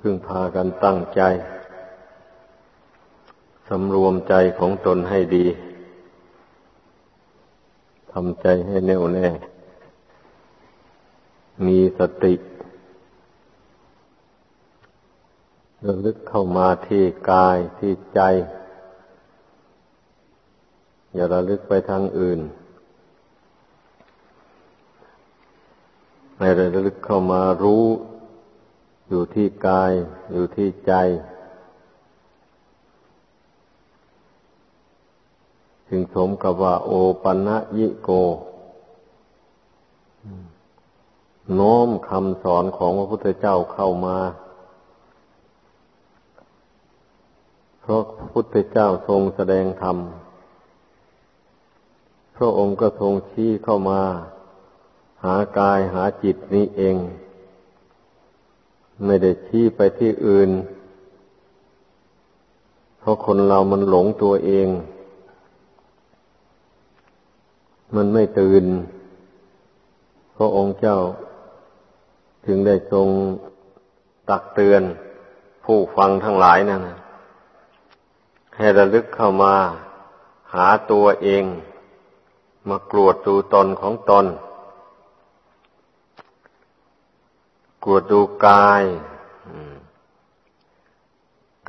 พึ่งพากันตั้งใจสำรวมใจของตนให้ดีทำใจให้แน่วแน่ มีสติระลึกเข้ามาที่กายที่ใจ อย่าระลึกไปทางอื่นให้ระลึกเข้ามารู้ อยู่ที่กาย อยู่ที่ใจจึงสมกับว่า โอปัญญิโก โน้มคำสอนของพระพุทธเจ้าเข้ามาเพราะพระพุทธเจ้าทรงแสดงธรรม พระองค์ก็ทรงชี้เข้ามา หากายหาจิตนี้เอง ไม่ได้ชี้ไปที่อื่น เพราะคนเรามันหลงตัวเอง มันไม่ตื่น พระองค์เจ้าถึงได้ทรงตักเตือน ผู้ฟังทั้งหลายนั่นให้ระลึกเข้ามา หาตัวเอง มากรวดดูตนของตน กวดดูกาย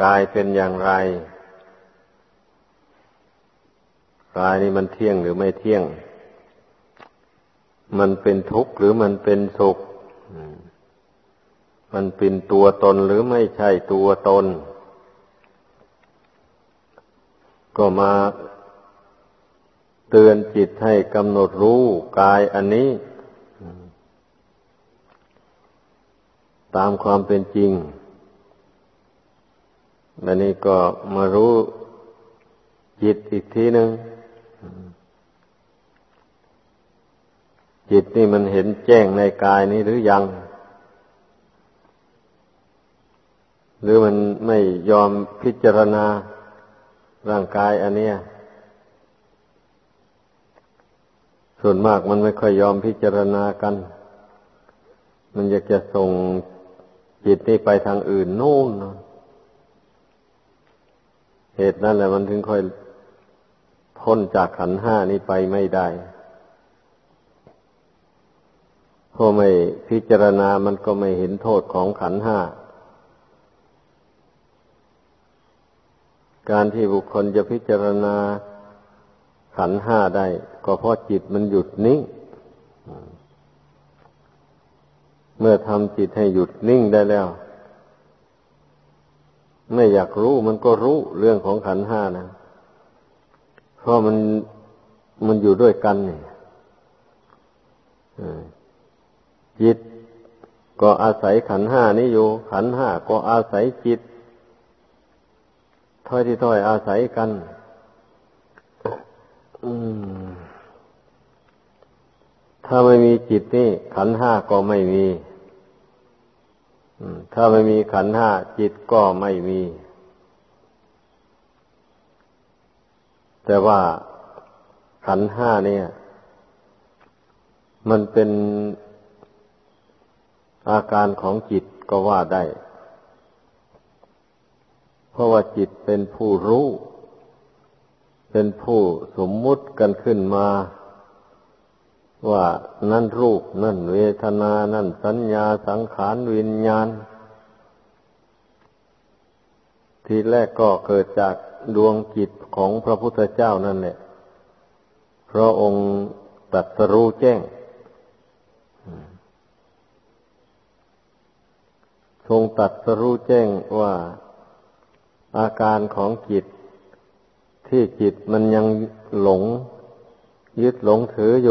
กายเป็นอย่างไร กายนี่มันเที่ยงหรือไม่เที่ยง มันเป็นทุกข์หรือมันเป็นสุข มันเป็นตัวตนหรือไม่ใช่ตัวตน ก็มาเตือนจิตให้กำหนดรู้กายอันนี้ ตามความเป็นจริงแล้วนี้ก็มารู้จิตอีกทีหนึ่งจิตนี่มันเห็นแจ้งในกายนี้หรือยัง หรือมันไม่ยอมพิจารณาร่างกายอันเนี้ยส่วนมากมันไม่ค่อยยอมพิจารณากัน มันอยากจะส่ง จิตนี่ไปทางอื่นนู่นเหตุนั้นแหละมันถึงค่อยพ้นจากขันห้านี้ไปไม่ได้พอไม่พิจารณามันก็ไม่เห็นโทษของขันห้า การที่บุคคลจะพิจารณาขันห้าได้ ก็เพราะจิตมันหยุดนิ่ง เมื่อทำจิตให้หยุดนิ่งได้แล้ว ไม่อยากรู้มันก็รู้เรื่องของขันห้านะ เพราะมันมันอยู่ด้วยกันนี่จิตก็อาศัยขันห้านี้อยู่ ขันห้าก็อาศัยจิตถ้อยที่ถ้อยอาศัยกัน อืมถ้าไม่มีจิตนี่ขันห้าก็ไม่มี ถ้าไม่มีขันห้าจิตก็ไม่มี แต่ว่าขันห้าเนี่ย มันเป็นอาการของจิตก็ว่าได้ เพราะว่าจิตเป็นผู้รู้ เป็นผู้สมมุติกันขึ้นมา ว่านั่นรูปนั่นเวทนานั่นสัญญาสังขารวิญญาณ ทีแรกก็เกิดจากดวงจิตของพระพุทธเจ้านั่นแหละพระองค์ตัดสรู้แจ้ง ทรงตัดสรู้แจ้งว่าอาการของจิต ที่จิตมันยังหลง ยึดหลงถือโย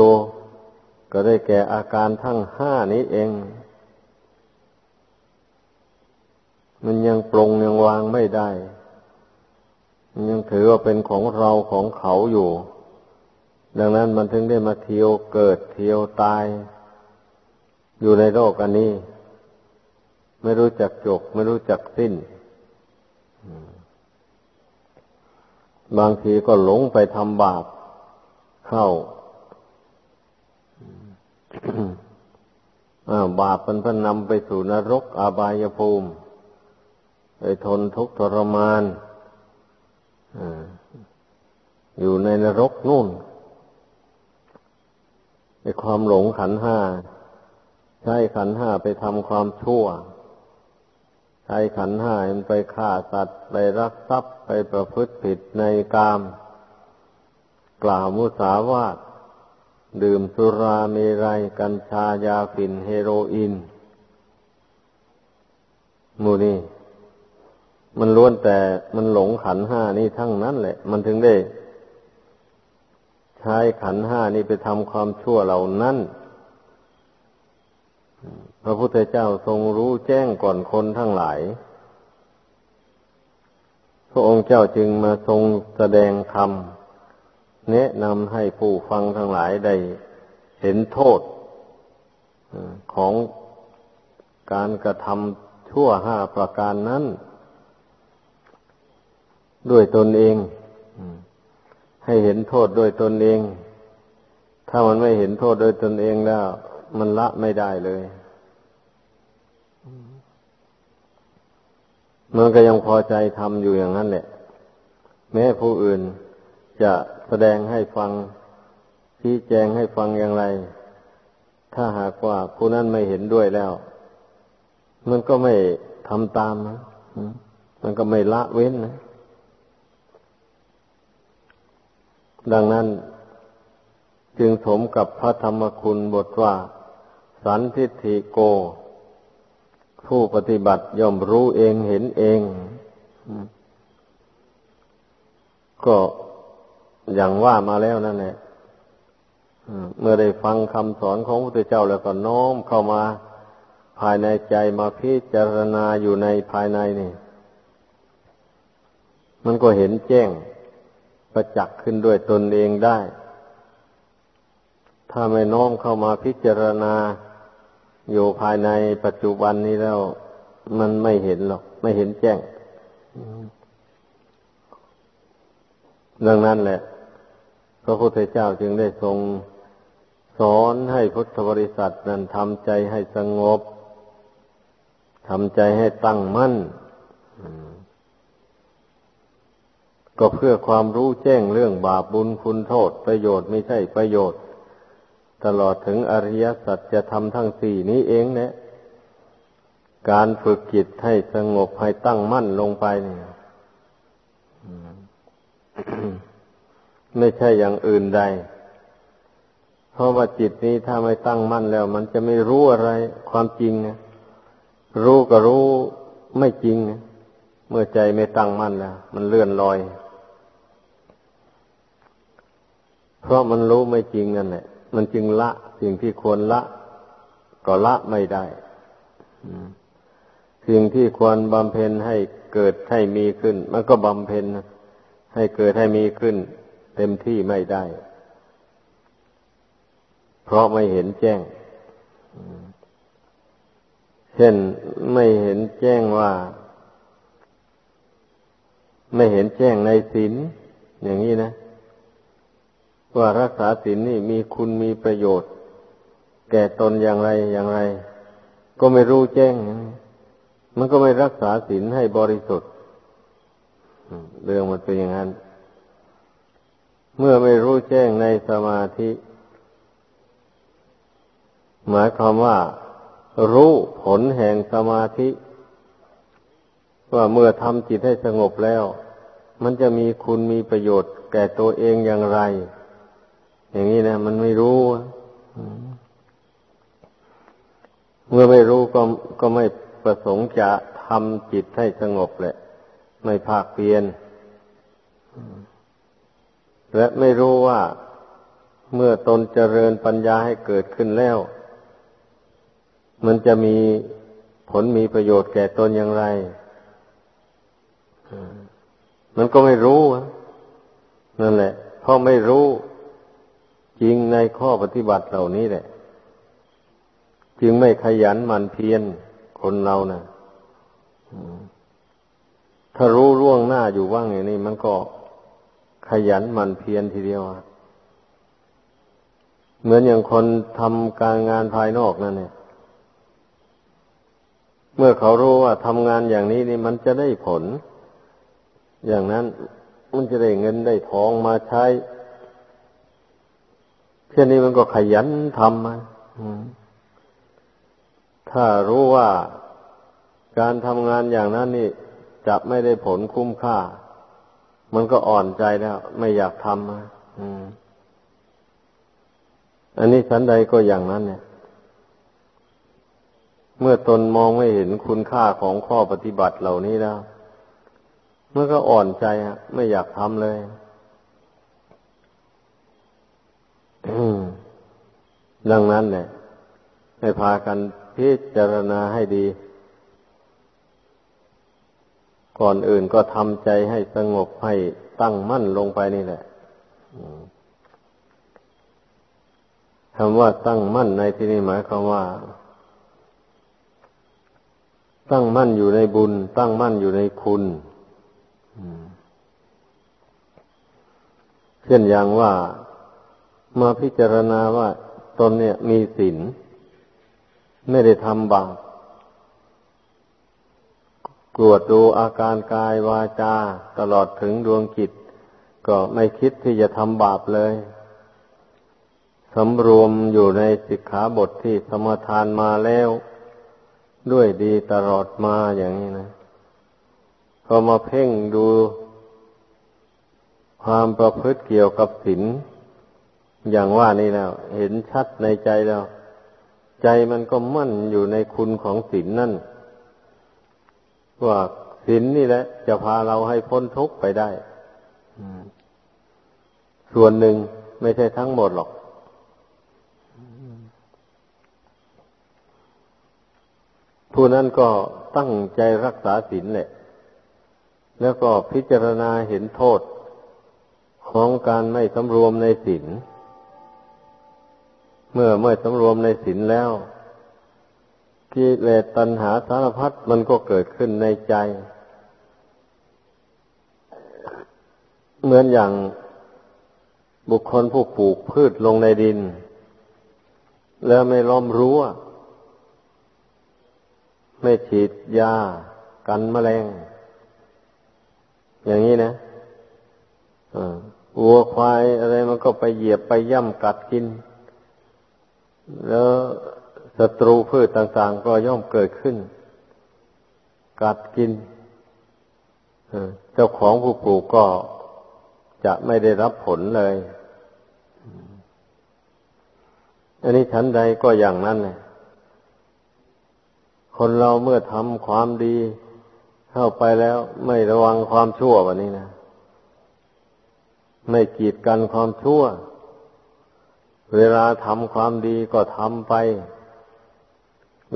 ก็ได้แก่อาการทั้งห้านี้เอง มันยังปรงยังวางไม่ได้ มันยังถือว่าเป็นของเราของเขาอยู่ ดังนั้นมันถึงได้มาเที่ยวเกิดเที่ยวตาย อยู่ในโลกอันนี้ ไม่รู้จักจบ ไม่รู้จักสิ้น บางทีก็หลงไปทำบาปเข้า บาปมันพนำไปสู่นรกอาบายภูมิ ไปทนทุกข์ทรมานอยู่ในนรกนู่นในความหลงขันห้า ใช้ขันห้าไปทำความชั่ว ใช้ขันห้ามันไปฆ่าสัตว์ ไปรักทรัพย์ ไปประพฤติผิดในกาม กล่าวมุสาวาท ดื่มสุราเมรัยกัญชายาฝิ่นเฮโรอีนมูนี่มันล้วนแต่มันหลงขันห้านี่ทั้งนั้นแหละ มันถึงได้ ใช้ขันห้านี่ไปทำความชั่วเหล่านั้นพระพุทธเจ้าทรงรู้แจ้งก่อนคนทั้งหลาย พระองค์เจ้าจึงมาทรงแสดงธรรม แนะนำให้ผู้ฟังทั้งหลายได้เห็นโทษของการกระทำชั่วห้าประการนั้น ด้วยตนเอง ให้เห็นโทษด้วยตนเอง ถ้ามันไม่เห็นโทษโดยตนเองแล้ว มันละไม่ได้เลยมันก็ยังพอใจทำอยู่อย่างนั้นแหละ แม้ผู้อื่นจะ แสดงให้ฟังชี้แจงให้ฟังอย่างไร ถ้าหากว่าผู้นั้นไม่เห็นด้วยแล้ว มันก็ไม่ทำตามนะมันก็ไม่ละเว้นนะ ดังนั้น จึงสมกับพระธรรมคุณบทว่า สันทิฏฐิโก ผู้ปฏิบัติย่อมรู้เองเห็นเอง ก็ อย่างว่ามาแล้วนั่นแหละเมื่อได้ฟังคำสอนของพระพุทธเจ้าแล้วก็น้อมเข้ามาภายในใจมาพิจารณาอยู่ในภายในนี่ มันก็เห็นแจ้งประจักษ์ขึ้นด้วยตนเองได้ ถ้าไม่น้อมเข้ามาพิจารณาอยู่ภายในปัจจุบันนี้แล้ว มันไม่เห็นหรอก ไม่เห็นแจ้ง ดังนั้นแหละ พระพุทธเจ้าจึงได้ทรงสอนให้พุทธบริษัทนั้นทำใจให้สงบทำใจให้ตั้งมั่น ก็เพื่อความรู้แจ้งเรื่องบาปบุญคุณโทษ ประโยชน์ไม่ใช่ประโยชน์ ตลอดถึงอริยสัจจะทำทั้งสี่นี้เองเนี่ยการฝึกจิตให้สงบให้ตั้งมั่นลงไปเนี่ย ไม่ใช่อย่างอื่นใด เพราะว่าจิตนี้ถ้าไม่ตั้งมั่นแล้ว มันจะไม่รู้อะไรความจริงนะรู้ก็รู้ไม่จริงนะเมื่อใจไม่ตั้งมั่นแล้ว มันเลื่อนลอย เพราะมันรู้ไม่จริงนั่นแหละ มันจึงละสิ่งที่ควรละ ก็ละไม่ได้สิ่งที่ควรบำเพ็ญให้เกิดให้มีขึ้น มันก็บำเพ็ญ ให้เกิดให้มีขึ้น เต็มที่ไม่ได้ เพราะไม่เห็นแจ้ง เช่นไม่เห็นแจ้งว่า ไม่เห็นแจ้งในศีลอย่างนี้นะ ว่ารักษาศีลนี่มีคุณมีประโยชน์ แก่ตนอย่างไรอย่างไร ก็ไม่รู้แจ้ง มันก็ไม่รักษาศีลให้บริสุทธิ์ เรื่องมันเป็นอย่างนั้น เมื่อไม่รู้แจ้งในสมาธิ หมายความว่า รู้ผลแห่งสมาธิ ว่าเมื่อทำจิตให้สงบแล้ว มันจะมีคุณมีประโยชน์ แก่ตัวเองอย่างไร อย่างนี้นะ มันไม่รู้เมื่อไม่รู้ก็ก็ไม่ประสงค์จะทำจิตให้สงบแหละ ไม่ภาคเพียน และไม่รู้ว่าเมื่อตนเจริญปัญญาให้เกิดขึ้นแล้ว มันจะมีผลมีประโยชน์แก่ตนอย่างไร มันก็ไม่รู้นั่นแหละ เพราะไม่รู้จริงในข้อปฏิบัติเหล่านี้แหละ จึงไม่ขยันหมั่นเพียรคนเรานะ่ะ ถ้ารู้ร่วงหน้าอยู่ว่างอย่างนี้มันก็ขยันหมั่นเพียรทีเดียวเหมือนอย่างคนทำการงานภายนอกนั่นเนี่ยเมื่อเขารู้ว่าทำงานอย่างนี้นี่มันจะได้ผล อย่างนั้นมันจะได้เงินได้ทองมาใช้เช่นนี้มันก็ขยันทำมาถ้ารู้ว่าการทำงานอย่างนั้นนี่ จะไม่ได้ผลคุ้มค่า มันก็อ่อนใจแล้ว ไม่อยากทำอันนี้ฉันใดก็อย่างนั้นเนี่ย เมื่อตนมองไม่เห็นคุณค่าของข้อปฏิบัติเหล่านี้แล้วมันก็อ่อนใจอะไม่อยากทำเลยดังนั้นเนี่ยให้พากันพิจารณาให้ดี ก่อนอื่นก็ทำใจให้สงบให้ตั้งมั่นลงไปนี่แหละคำว่าตั้งมั่นในที่นี้หมายความว่า ตั้งมั่นอยู่ในบุญ ตั้งมั่นอยู่ในคุณเช่นอย่างว่ามาพิจารณาว่าตนเนี่ยมีศีลไม่ได้ทำบาป รวดดูอาการกายวาจาตลอดถึงดวงจิต ก็ไม่คิดที่จะทำบาปเลยสำรวมอยู่ในสิกขาบทที่สมทานมาแล้ว ด้วยดีตลอดมาอย่างนี้นะพอมาเพ่งดู ความประพฤติเกี่ยวกับศีลอย่างว่านี่แล้ว เห็นชัดในใจแล้ว ใจมันก็มั่นอยู่ในคุณของศีลนั่น ว่าศีลนนี่แหละ จะพาเราให้พ้นทุกข์ไปได้ ส่วนหนึ่งไม่ใช่ทั้งหมดหรอก ผู้นั้นก็ตั้งใจรักษาศีลแหละ แล้วก็พิจารณาเห็นโทษของการไม่สำรวมในศีล เมื่อไม่สำรวมในศีลแล้ว กิเลสตัณหาสารพัดมันก็เกิดขึ้นในใจ เหมือนอย่างบุคคลผู้ปลูกพืชลงในดิน แล้วไม่ล้อมรั้วไม่ฉีดยากันแมลง อย่างนี้นะวัวควายอะไรมันก็ไปเหยียบไปย่ำกัดกิน แล้ว ศัตรูพืชต่างๆ ก็ย่อมเกิดขึ้น กัดกินเจ้าของผู้ปลูกก็จะไม่ได้รับผลเลย อันนี้ชั้นใดก็อย่างนั้นเลยคนเราเมื่อทำความดีเข้าไปแล้วไม่ระวังความชั่ววันนี้นะ ไม่กีดกันความชั่ว เวลาทำความดีก็ทำไป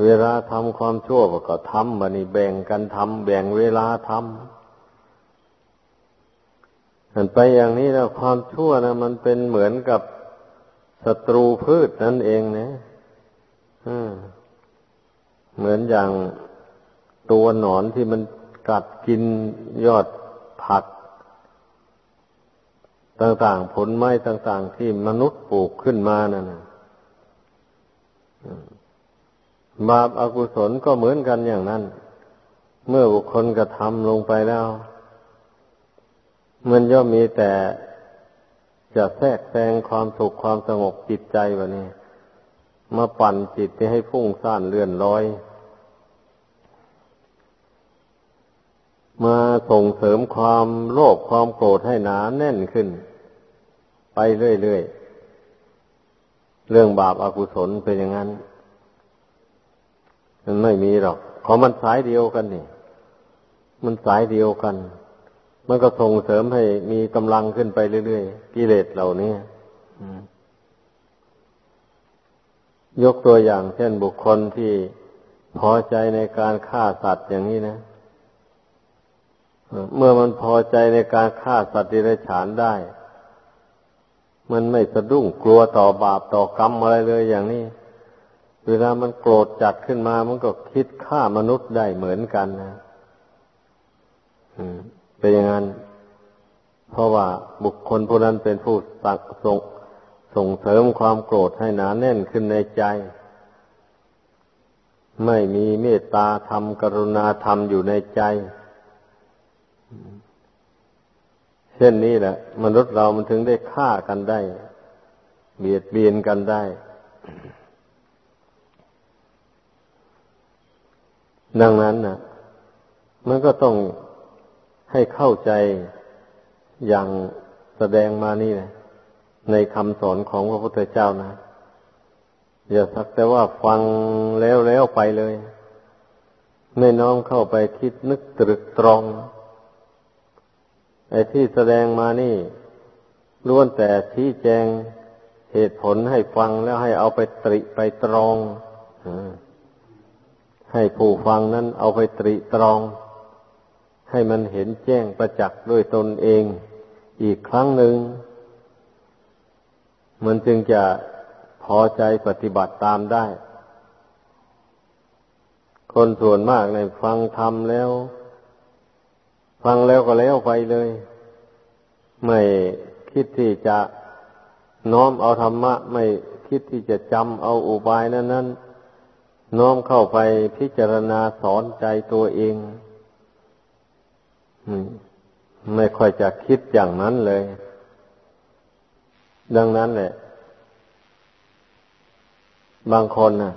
เวลาทำความชั่วก็ทำบันนี้แบ่งกันทำแบ่งเวลาทำมันไปอย่างนี้แล้วความชั่วนะมันเป็นเหมือนกับศัตรูพืชนั่นเองนะเหมือนอย่างตัวหนอนที่มันกัดกินยอดผัก ต่างๆ ผลไม้ต่าง ๆ ที่มนุษย์ปลูกขึ้นมานั่น บาปอากุศลก็เหมือนกันอย่างนั้น เมื่อบุคคลกระทำลงไปแล้ว มันย่อมมีแต่จะแทรกแซงความสุขความสงบจิตใจวะนี่มาปั่นจิตให้ฟุ้งซ่านเลื่อนลอย มาส่งเสริมความโลภความโกรธให้หนาแน่นขึ้น ไปเรื่อยๆเรื่องบาปอากุศลเป็นอย่างนั้น มันไม่มีหรอกเพราะมันสายเดียวกันนี่ มันสายเดียวกัน มันก็ส่งเสริมให้มีกำลังขึ้นไปเรื่อยๆ กิเลสเหล่านี้ยกตัวอย่างเช่นบุคคลที่พอใจในการฆ่าสัตว์อย่างนี้นะ เมื่อมันพอใจในการฆ่าสัตว์ดิเรกชันได้ มันไม่สะดุ้งกลัวต่อบาปต่อกรรมอะไรเลยอย่างนี้ เวลามันโกรธจัดขึ้นมามันก็คิดฆ่ามนุษย์ได้เหมือนกันนะเป็นอย่างนั้น เพราะว่าบุคคลผู้นั้นเป็นผู้สักส่งส่งเสริมความโกรธให้หนาแน่นขึ้นในใจ ไม่มีเมตตาธรรมกรุณาธรรมอยู่ในใจ เช่นนี้แหละ มนุษย์เรามันถึงได้ฆ่ากันได้ เบียดเบียนกันได้ ดังนั้นนะมันก็ต้องให้เข้าใจอย่างแสดงมานี่นะในคำสอนของพระพุทธเจ้านะอย่าสักแต่ว่าฟังแล้วแล้วไปเลย ไม่น้อมเข้าไปคิดนึกตรึกตรองไอ้ที่แสดงมานี่ล้วนแต่ชี้แจงเหตุผลให้ฟังแล้วให้เอาไปตริไปตรอง ให้ผู้ฟังนั้นเอาไปตริตรอง ให้มันเห็นแจ้งประจักษ์ด้วยตนเองอีกครั้งหนึ่ง มันจึงจะพอใจปฏิบัติตามได้ คนส่วนมากในฟังทำแล้ว ฟังแล้วก็แล้วไปเลย ไม่คิดที่จะน้อมเอาธรรมะ ไม่คิดที่จะจำเอาอุบายนั้นนั้น น้อมเข้าไปพิจารณาสอนใจตัวเองไม่ค่อยจะคิดอย่างนั้นเลย ดังนั้นแหละ บางคนนะ่ะ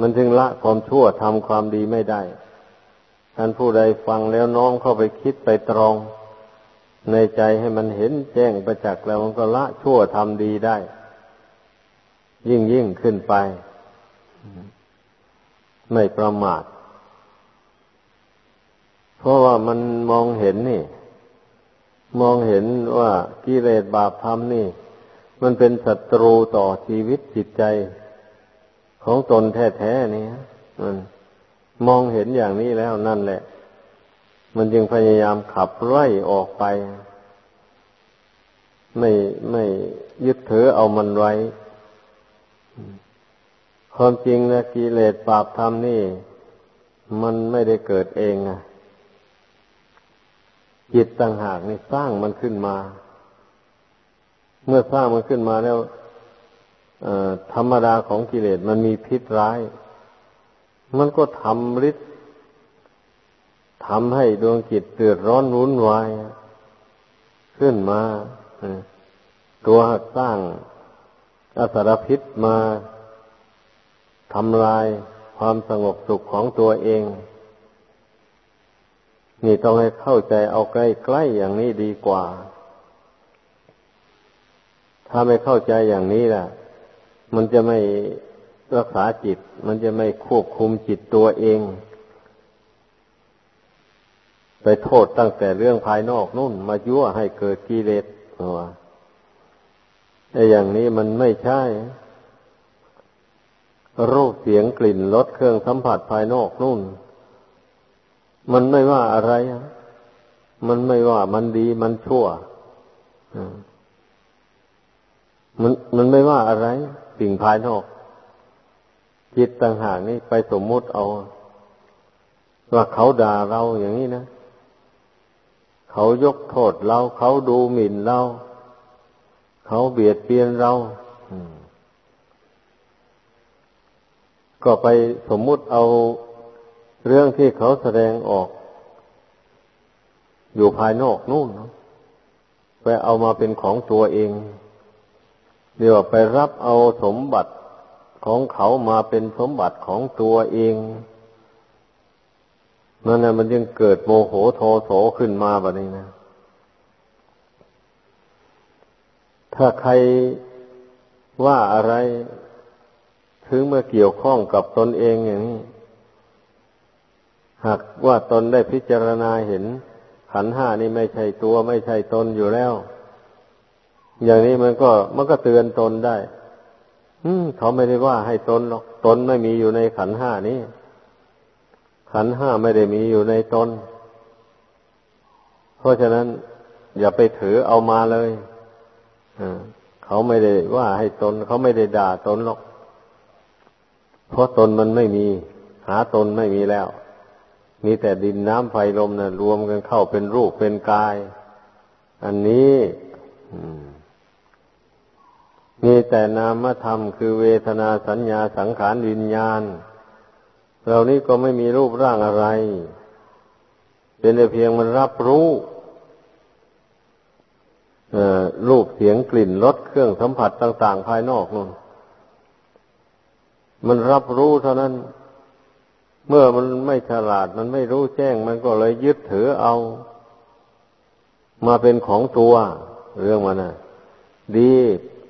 มันจึงละความชั่วทำความดีไม่ได้ ท่านผู้ใดฟังแล้วน้อมเข้าไปคิดไปตรอง ในใจให้มันเห็นแจ้งประจักษ์แล้วมันก็ละชั่วทำดีได้ ยิ่งยิ่งขึ้นไป ไม่ประมาท เพราะว่ามันมองเห็นนี่ มองเห็นว่ากิเลสบาปธรรมนี่ มันเป็นศัตรูต่อชีวิตจิตใจของตนแท้ๆนี่มันมองเห็นอย่างนี้แล้วนั่นแหละ มันจึงพยายามขับไล่ออกไป ไม่ไม่ยึดถือเอามันไว้ ความจริงนะกิเลสปราบธรรมนี่ มันไม่ได้เกิดเองอะจิตต่างหากนี่สร้างมันขึ้นมา เมื่อสร้างมันขึ้นมาแล้วธรรมดาของกิเลสมันมีพิษร้าย มันก็ทำฤทธิ์ทำให้ดวงจิตเตือดร้อนวุ่นวาย ขึ้นมาตัวสร้างอสารพิษมา ทำลายความสงบสุขของตัวเอง นี่ต้องให้เข้าใจเอาใกล้ๆอย่างนี้ดีกว่า ถ้าไม่เข้าใจอย่างนี้ล่ะ มันจะไม่รักษาจิต มันจะไม่ควบคุมจิตตัวเอง ไปโทษตั้งแต่เรื่องภายนอกนู่น มายั่วให้เกิดกิเลสว่าไอ้อย่างนี้มันไม่ใช่ รูปเสียงกลิ่นรสเครื่องสัมผัสภายนอกนู่น มันไม่ว่าอะไร มันไม่ว่ามันดีมันชั่วมันมันไม่ว่าอะไร สิ่งภายนอก จิตต่างหากนี่ไปสมมุติเอา ว่าเขาด่าเราอย่างนี้นะ เขายกโทษเรา เขาดูหมิ่นเรา เขาเบียดเบียนเรา ก็ไปสมมุติเอาเรื่องที่เขาแสดงออก อยู่ภายนอกนู่นไปเอามาเป็นของตัวเองเรียกว่าไปรับเอาสมบัติของเขามาเป็นสมบัติของตัวเองนั่นแหละมันยังเกิดโมโหโทโสขึ้นมาแบบนี้นะ ถ้าใครว่าอะไร ถึงเมื่อเกี่ยวข้องกับตนเองอย่างนี้ หากว่าตนได้พิจารณาเห็น ขันห้านี่ไม่ใช่ตัวไม่ใช่ตนอยู่แล้ว อย่างนี้มันก็มันก็เตือนตนได้ อืมเขาไม่ได้ว่าให้ตนหรอกตนไม่มีอยู่ในขันห้านี้ขันห้าไม่ได้มีอยู่ในตน เพราะฉะนั้น อย่าไปถือเอามาเลยเขาไม่ได้ว่าให้ตน เขาไม่ได้ด่าตนหรอก เพราะตนมันไม่มี หาตนไม่มีแล้ว มีแต่ดินน้ำไฟลมนะ่ะรวมกันเข้าเป็นรูปเป็นกาย อันนี้มมีแต่นามธรรมคือเวทนาสัญญาสังขารวิญญาณเหล่านี้ก็ไม่มีรูปร่างอะไร เป็นแต่เพียงมันรับรู้รูปเสียงกลิ่นรสเครื่องสัมผัสต่าง ๆ ภายนอกนู่น มันรับรู้เท่านั้น เมื่อมันไม่ฉลาด มันไม่รู้แจ้ง มันก็เลยยึดถือเอา มาเป็นของตัว เรื่องมันนะดี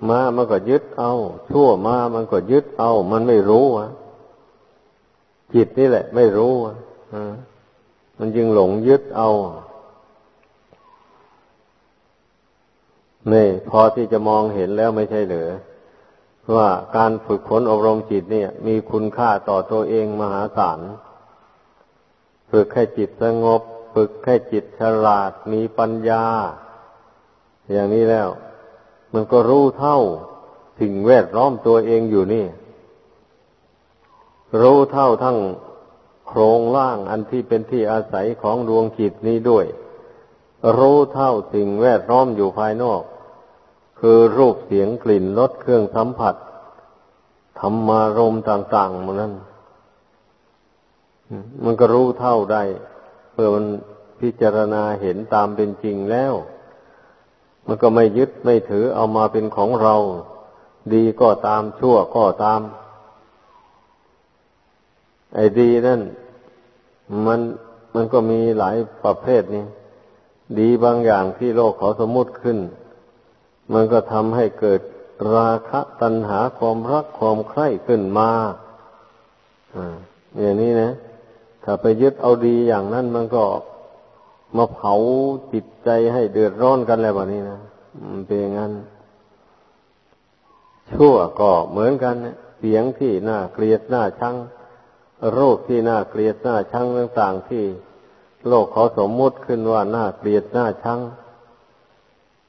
มามันก็ยึดเอา ชั่วมามันก็ยึดเอา มันไม่รู้อะจิตนี่แหละ ไม่รู้อะมันจึงหลงยึดเอานี่พอที่จะมองเห็นแล้วไม่ใช่เหรือ ว่าการฝึกฝนอบรมจิตเนี่ย มีคุณค่าต่อตัวเองมหาศาล ฝึกให้จิตสงบ ฝึกให้จิตฉลาดมีปัญญา อย่างนี้แล้ว มันก็รู้เท่าสิ่งแวดล้อมตัวเองอยู่นี่ รู้เท่าทั้งโครงล่างอันที่เป็นที่อาศัยของดวงจิตนี้ด้วย รู้เท่าสิ่งแวดล้อมอยู่ภายนอก คือรูปเสียงกลิ่นรสเครื่องสัมผัสธรรมารมต่างๆมันนั้นมันก็รู้เท่าได้เพื่อมันพิจารณาเห็นตามเป็นจริงแล้ว มันก็ไม่ยึดไม่ถือเอามาเป็นของเรา ดีก็ตามชั่วก็ตาม ไอ้ดีนั่น มันมันก็มีหลายประเภทนี่ดีบางอย่างที่โลกเขาสมมติขึ้น มันก็ทำให้เกิดราคะตัณหาความรักความใคร่ขึ้นมาอ่าอย่างนี้นะ ถ้าไปยึดเอาดีอย่างนั้นมันก็มาเผาจิตใจให้เดือดร้อนกันแล้วแบบนี้นะมันเป็นอย่างนั้น ชั่วก็เหมือนกันเสียงที่น่าเกลียดน่าชังโรคที่น่าเกลียดน่าชังต่างๆที่ โลกเขาสมมุติขึ้นว่าน่าเกลียดน่าชัง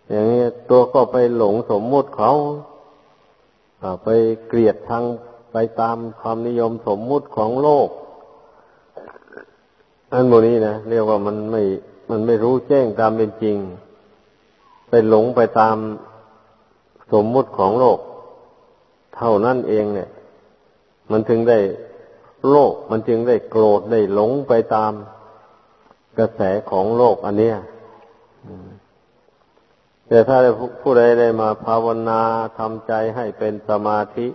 อย่างนี้ตัวก็ไปหลงสมมุติเขาไปเกลียดทางไปตามความนิยมสมมุติของโลก อันโมนี้นะเรียกว่ามันไม่ มันไม่รู้แจ้งตามเป็นจริง ไปหลงไปตามสมมุติของโลก เท่านั้นเองเนี่ย มันถึงได้โลกมันจึงได้โกรธได้หลงไปตามกระแสของโลกอันเนี้ย แต่ถ้าผู้ใดได้มาภาวนาทำใจให้เป็นสมาธิ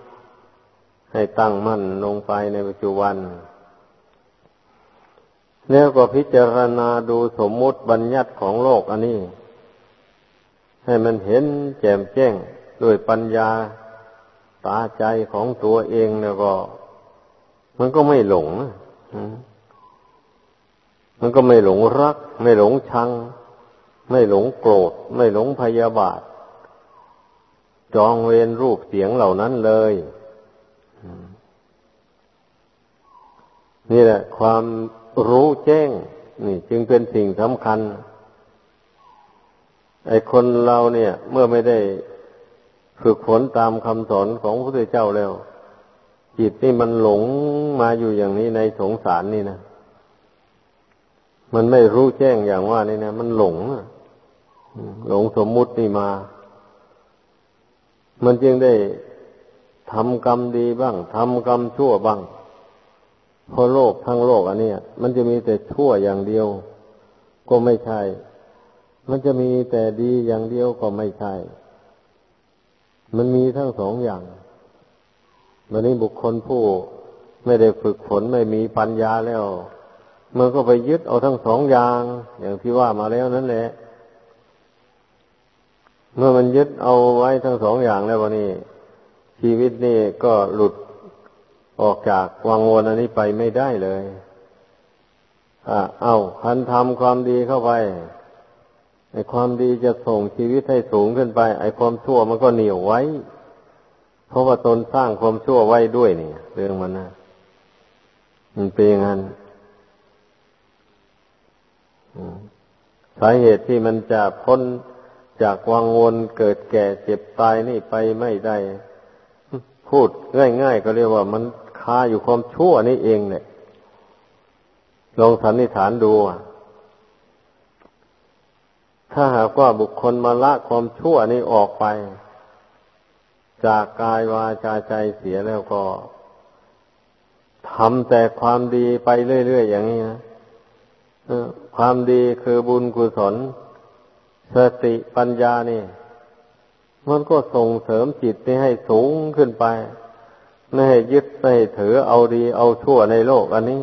ให้ตั้งมั่นลงไปในปัจจุบัน แล้วก็พิจารณาดูสมมุติบัญญัติของโลกอันนี้ ให้มันเห็นแจ่มแจ้งด้วยปัญญาตาใจของตัวเองแล้วก็ มันก็ไม่หลง มันก็ไม่หลงรัก ไม่หลงชัง ไม่หลงโกรธ ไม่หลงพยาบาท จองเวรรูปเสียงเหล่านั้นเลย นี่แหละ ความรู้แจ้ง นี่ จึงเป็นสิ่งสำคัญ ไอ้คนเราเนี่ย เมื่อไม่ได้ฝึกฝนตามคำสอนของพระพุทธเจ้าแล้ว จิตนี่มันหลงมาอยู่อย่างนี้ในสงสารนี่นะมันไม่รู้แจ้งอย่างว่านี่นะมันหลง หลงสมมุตินี่มา มันจึงได้ทำกรรมดีบ้างทำกรรมชั่วบ้างเพราะโลกทั้งโลกอันนี้มันจะมีแต่ชั่วอย่างเดียว ก็ไม่ใช่ มันจะมีแต่ดีอย่างเดียวก็ไม่ใช่ มันมีทั้งสองอย่างวันนี้บุคคลผู้ไม่ได้ฝึกฝนไม่มีปัญญาแล้ว มันก็ไปยึดเอาทั้งสองอย่าง อย่างที่ว่ามาแล้วนั่นแหละ เมื่อมันยึดเอาไว้ทั้งสองอย่างแล้ววันนี้ ชีวิตนี่ก็หลุดออกจากวังวนอันนี้ไปไม่ได้เลยอ่าเอาคันทำความดีเข้าไปไอ้ความดีจะส่งชีวิตให้สูงขึ้นไป ไอ้ความชั่วมันก็เหนียวไว้ เพราะว่าตนสร้างความชั่วไว้ด้วยนี่เรื่องมันนะมันเป็นอย่างนั้นสาเหตุที่มันจะพ้น จากวังวนเกิดแก่เจ็บตายนี่ไปไม่ได้ พูดง่ายๆก็เรียกว่ามันคาอยู่ความชั่วนี่เองเนี่ยลองสันนิษฐานดูถ้าหากว่าบุคคลมาละความชั่วนี้ออกไป จากกายวาจาใจเสียแล้วก็ทำแต่ความดีไปเรื่อยๆอย่างนี้นะความดีคือบุญกุศล สติปัญญานี่ มันก็ส่งเสริมจิตนี้ให้สูงขึ้นไปไม่ให้ยึดไม่ให้ถือเอาดีเอาชั่วในโลกอันนี้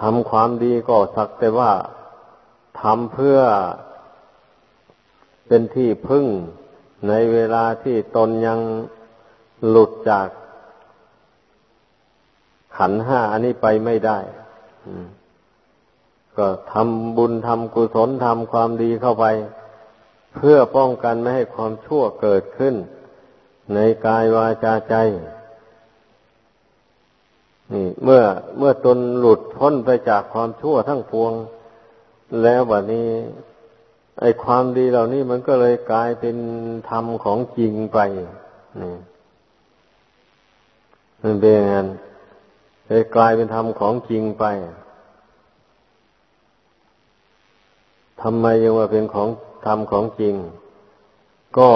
ทำความดีก็สักแต่ว่าทำเพื่อเป็นที่พึ่งในเวลาที่ตนยังหลุดจากขันห้าอันนี้ไปไม่ได้ ก็ทำบุญทำกุศลทำความดีเข้าไป เพื่อป้องกันไม่ให้ความชั่วเกิดขึ้น ในกายวาจาใจนี่เมื่อเมื่อตนหลุดพ้นไปจากความชั่วทั้งปวง แล้ววันนี้ ไอความดีเหล่านี้มันก็เลยกลายเป็นธรรมของจริงไปนี่มันเป็นอย่างนั้นเลยกลายเป็นธรรมของจริงไป ทำไมยังว่าเป็นของธรรมของจริง ก็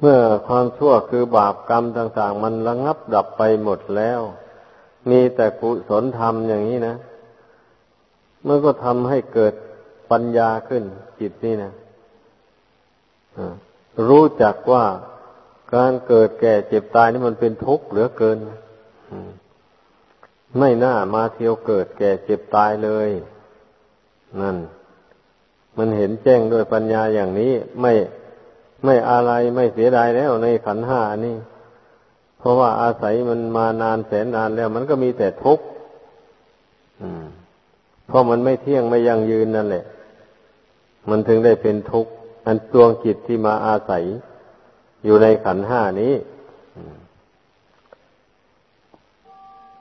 เมื่อความชั่วคือบาปกรรมต่าง ๆ มันระงับดับไปหมดแล้ว มีแต่กุศลธรรมอย่างนี้นะมันก็ทำให้เกิดปัญญาขึ้น จิตนี่นะรู้จักว่าการเกิดแก่เจ็บตายนี่มันเป็นทุกข์เหลือเกิน ไม่น่ามาเที่ยวเกิดแก่เจ็บตายเลย นั่น มันเห็นแจ้งด้วยปัญญาอย่างนี้ ไม่ไม่อะไรไม่เสียดายแล้วในขันห้านี่ เพราะว่าอาศัยมันมานานแสนนานแล้ว มันก็มีแต่ทุกข์เพราะมันไม่เที่ยงไม่ยั่งยืนนั่นแหละ มันถึงได้เป็นทุกข์อันดวงจิตที่มาอาศัย อยู่ในขันห้านี้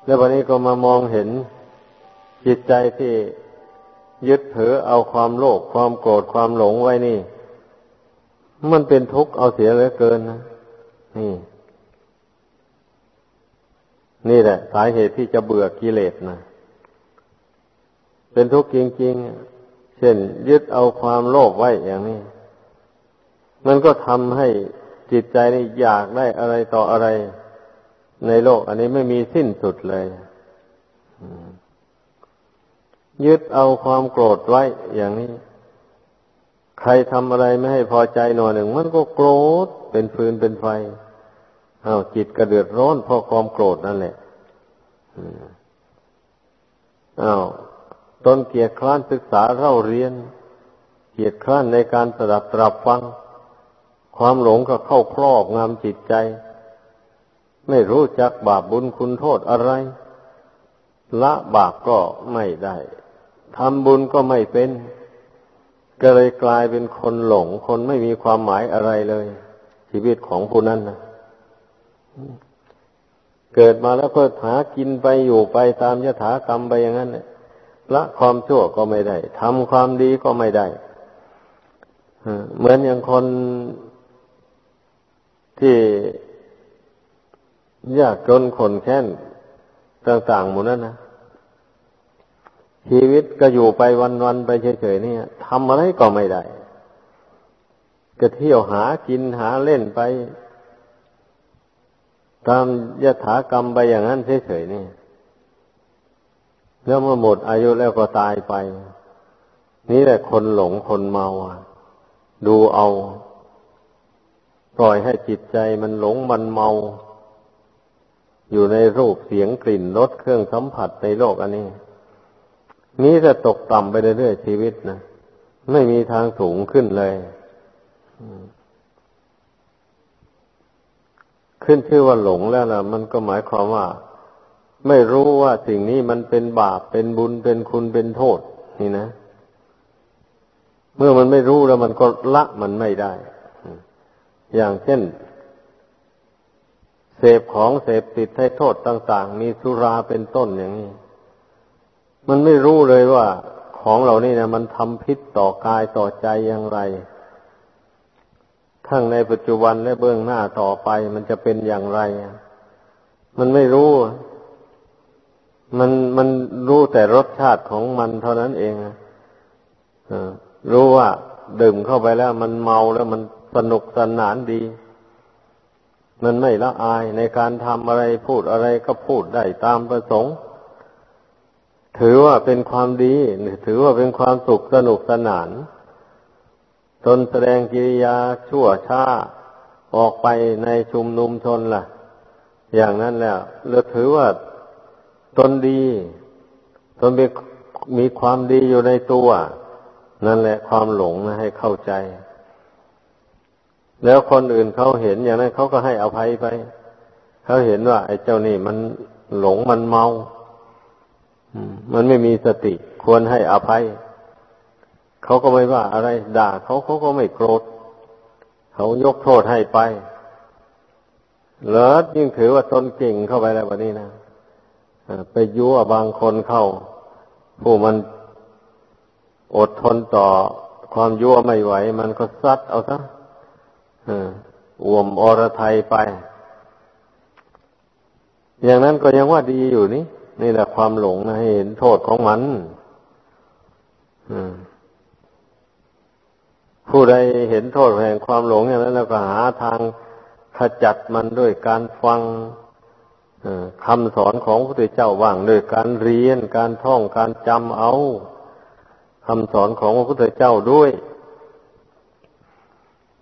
แล้ววันนี้ก็มามองเห็นจิตใจที่ ยึดถือเอาความโลภความโกรธความหลงไว้นี่ มันเป็นทุกข์เอาเสียเหลือเกินนะนี่ นี่แหละ สาเหตุที่จะเบื่อกิเลสนะเป็นทุกข์จริงๆ เช่น ยึดเอาความโลภไว้อย่างนี้ มันก็ทำให้จิตใจนี่อยากได้อะไรต่ออะไร ในโลก อันนี้ไม่มีสิ้นสุดเลย ยึดเอาความโกรธไว้อย่างนี้ ใครทำอะไรไม่ให้พอใจหน่อยหนึ่ง มันก็โกรธเป็นฟืนเป็นไฟอา้าวจิตกระเดือดร้อนเพราะความโกรธนั่นแหละอ้าวตนเกียรคร้านศึกษาเล่าเรียน เกียรคร้านในการสดับตรับฟัง ความหลงก็เข้าครอบงำจิตใจ ไม่รู้จักบาปบุญคุณโทษอะไร ละบาปก็ไม่ได้ ทำบุญก็ไม่เป็น ก็เลยกลายเป็นคนหลง คนไม่มีความหมายอะไรเลย ชีวิตของผู้นั้นนะเกิดมาแล้วก็หากินไปอยู่ไปตามยถากรรมไปอย่างนั้นละความชั่วก็ไม่ได้ทำความดีก็ไม่ได้เหมือนอย่างคนที่ยากจนคนแค้นต่างๆหมดนั้นนะ ชีวิตก็อยู่ไปวันๆไปเฉยๆนี่ทำอะไรก็ไม่ได้ ก็เที่ยวหากินหาเล่นไป ตามยถากรรมไปอย่างนั้นเฉยๆนี่แล้วเมื่อหมดอายุแล้วก็ตายไป นี่แหละคนหลงคนเมาดูเอา ปล่อยให้จิตใจมันหลงมันเมา อยู่ในรูปเสียงกลิ่นรสเครื่องสัมผัสในโลกอันนี้ นี้จะตกต่ำไปเรื่อยๆชีวิตนะไม่มีทางสูงขึ้นเลย ขึ้นชื่อว่าหลงแล้วล่ะมันก็หมายความว่า ไม่รู้ว่าสิ่งนี้มันเป็นบาปเป็นบุญเป็นคุณเป็นโทษ นี่นะ เมื่อมันไม่รู้แล้วมันก็ละมันไม่ได้ อย่างเช่น เสพของเสพติดให้โทษต่าง ๆ มีสุราเป็นต้นอย่างนี้ มันไม่รู้เลยว่าของเหล่านี้นะมันทำพิษต่อกายต่อใจอย่างไร ทั้งในปัจจุบันและเบื้องหน้าต่อไปมันจะเป็นอย่างไร มันไม่รู้ มันมันรู้แต่รสชาติของมันเท่านั้นเองรู้ว่าดื่มเข้าไปแล้ว มันเมาแล้วมันสนุกสนานดี มันไม่ละอายในการทำอะไรพูดอะไรก็พูดได้ตามประสงค์ ถือว่าเป็นความดี ถือว่าเป็นความสุขสนุกสนาน ตนแสดงกิริยาชั่วช้าออกไปในชุมนุมชนล่ะ อย่างนั้นแล้วเราถือว่าตนดี ตนมีมีความดีอยู่ในตัว นั่นแหละความหลงนะให้เข้าใจ แล้วคนอื่นเขาเห็นอย่างนั้นเขาก็ให้อภัยไป เขาเห็นว่า ไอ้เจ้านี่มันหลงมันเมา มันไม่มีสติควรให้อภัย เขาก็ไม่ว่าอะไร ด่าเขาเขาก็ไม่โกรธ เขายกโทษให้ไปเลิศยิ่งถือว่าตนเก่งเข้าไปแล้ววันนี้นะไปยั่วบางคนเข้า ผู้มันอดทนต่อความยั่วไม่ไหว มันก็ซัดเอาซะอวมอรไทยไป อย่างนั้นก็ยังว่าดีอยู่นี่ นี่แหละความหลงนะให้เห็นโทษของมันผู้ใดเห็นโทษแห่งความหลงอย่างนั้นแล้วก็หาทางขจัดมันด้วยการฟังคำสอนของพระพุทธเจ้าว่างด้วยการเรียนการท่องการจำเอาคำสอนของพระพุทธเจ้าด้วย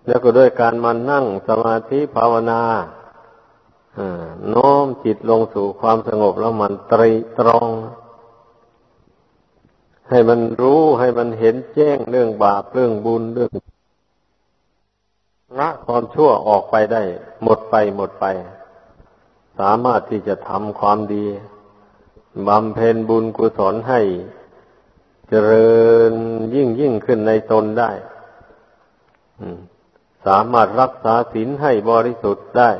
แล้วก็ด้วยการมานั่งสมาธิภาวนา โน้มจิตลงสู่ความสงบแล้วมันตรีตรอง ให้มันรู้ให้มันเห็นแจ้งเรื่องบาปเรื่องบุญเรื่องละความชั่วออกไปได้ หมดไปหมดไป สามารถที่จะทำความดีบำเพ็ญบุญกุศลให้เจริญยิ่งยิ่งขึ้นในตนได้สามารถรักษาศีลให้บริสุทธิ์ได้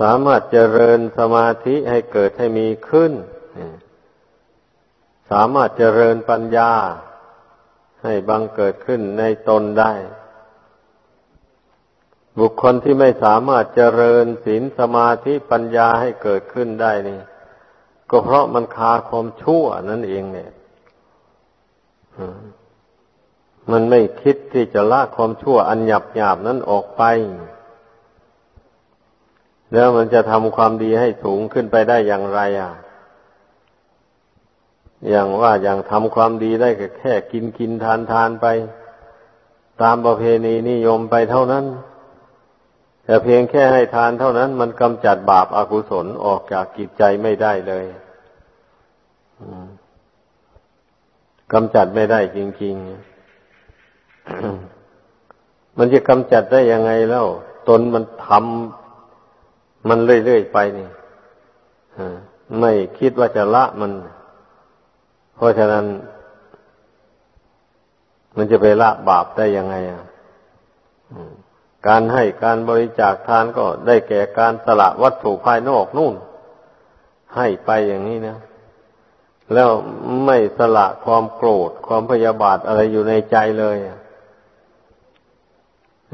สามารถเจริญสมาธิให้เกิดให้มีขึ้น สามารถเจริญปัญญา ให้บังเกิดขึ้นในตนได้ บุคคลที่ไม่สามารถเจริญศีลสมาธิปัญญาให้เกิดขึ้นได้นี่ ก็เพราะมันคาความชั่วนั่นเองเนี่ยมันไม่คิดที่จะละความชั่วอันหยาบหยาบนั้นออกไป แล้วมันจะทำความดีให้สูงขึ้นไปได้อย่างไรอะ อย่างว่าอย่างทำความดีได้แค่กินกินทานทานไป ตามประเพณีนิยมไปเท่านั้น แต่เพียงแค่ให้ทานเท่านั้น มันกำจัดบาปอากุศลออกจากกิจใจไม่ได้เลยกำจัดไม่ได้จริง ๆ มันจะกำจัดได้ยังไงแล้ว ตนมันทำ มันเรื่อยๆไปนี่ไม่คิดว่าจะละมัน เพราะฉะนั้น มันจะไปละบาปได้ยังไงอะการให้การบริจาคทานก็ได้แก่การสละวัตถุภายนอกนู่น ให้ไปอย่างนี้นะ แล้วไม่สละความโกรธความพยาบาทอะไรอยู่ในใจเลย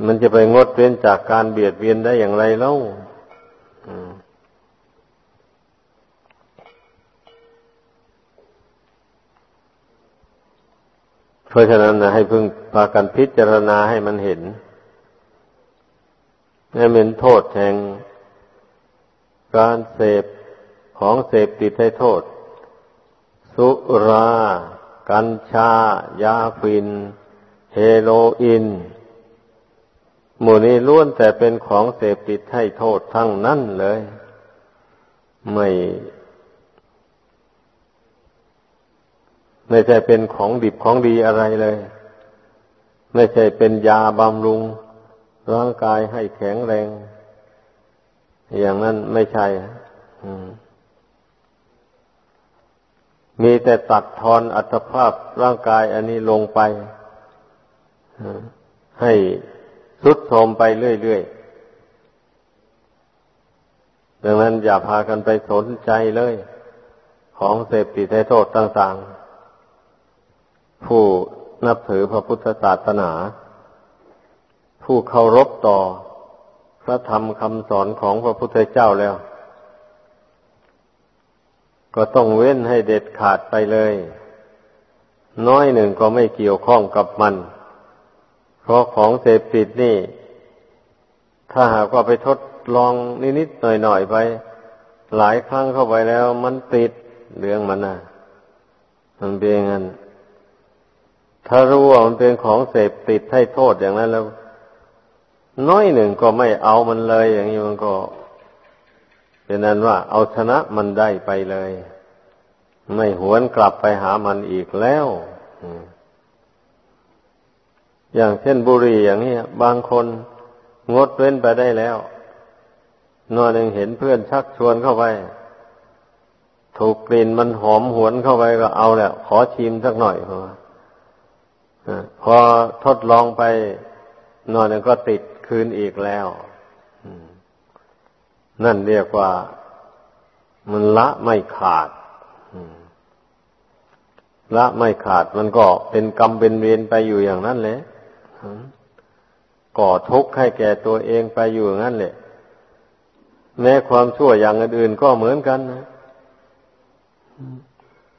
มันจะไปงดเว้นจากการเบียดเบียนได้อย่างไรเล่า เพราะฉะนั้นนะให้พึงพากันพิจารณาให้มันเห็นให้เป็นโทษแห่งการเสพของเสพติดให้โทษ สุรา กัญชา ยาฟิน เฮโรอีนหมู่นี้ล้วนแต่เป็นของเสพติดให้โทษทั้งนั้นเลย ไม่ ไม่ใช่เป็นของดิบของดีอะไรเลย ไม่ใช่เป็นยาบำรุง ร่างกายให้แข็งแรง อย่างนั้นไม่ใช่มีแต่ตัดทอนอัตภาพร่างกายอันนี้ลงไปให้ทุดโทมไปเรื่อยๆดังนั้นอย่าพากันไปสนใจเลย ของเสพติดให้โทษต่าง ๆ ผู้นับถือพระพุทธศาสนา ผู้เคารพต่อพระธรรมคำสอนของพระพุทธเจ้าแล้ว ก็ต้องเว้นให้เด็ดขาดไปเลย น้อยหนึ่งก็ไม่เกี่ยวข้องกับมัน เพราะของเสพติดนี่ ถ้าหากว่าไปทดลองนิดๆหน่อยๆไป หลายครั้งเข้าไปแล้ว มันติดเรื่องมันนะมันเป็นงั้น ถ้ารู้ว่ามันเป็นของเสพติดให้โทษอย่างนั้นแล้ว น้อยหนึ่งก็ไม่เอามันเลยอย่างนี้มันก็ เป็นนั้นว่าเอาชนะมันได้ไปเลย ไม่หวนกลับไปหามันอีกแล้วอย่างเช่นบุหรี่อย่างนี้บางคนงดเว้นไปได้แล้วนอนหนึ่งเห็นเพื่อนชักชวนเข้าไป ถูกกลิ่นมันหอมหวนเข้าไปก็เอาแหละขอชิมสักหน่อยพอ พอทดลองไปนอนหนึ่งก็ติดคืนอีกแล้วนั่นเรียกว่ามันละไม่ขาดละไม่ขาดมันก็เป็นกรรมเป็นเวรไปอยู่อย่างนั้นแหละก่อทุกข์ให้แก่ตัวเองไปอยู่อย่างนั้นแหละ แม้ความชั่วอย่างอื่นก็เหมือนกันนะ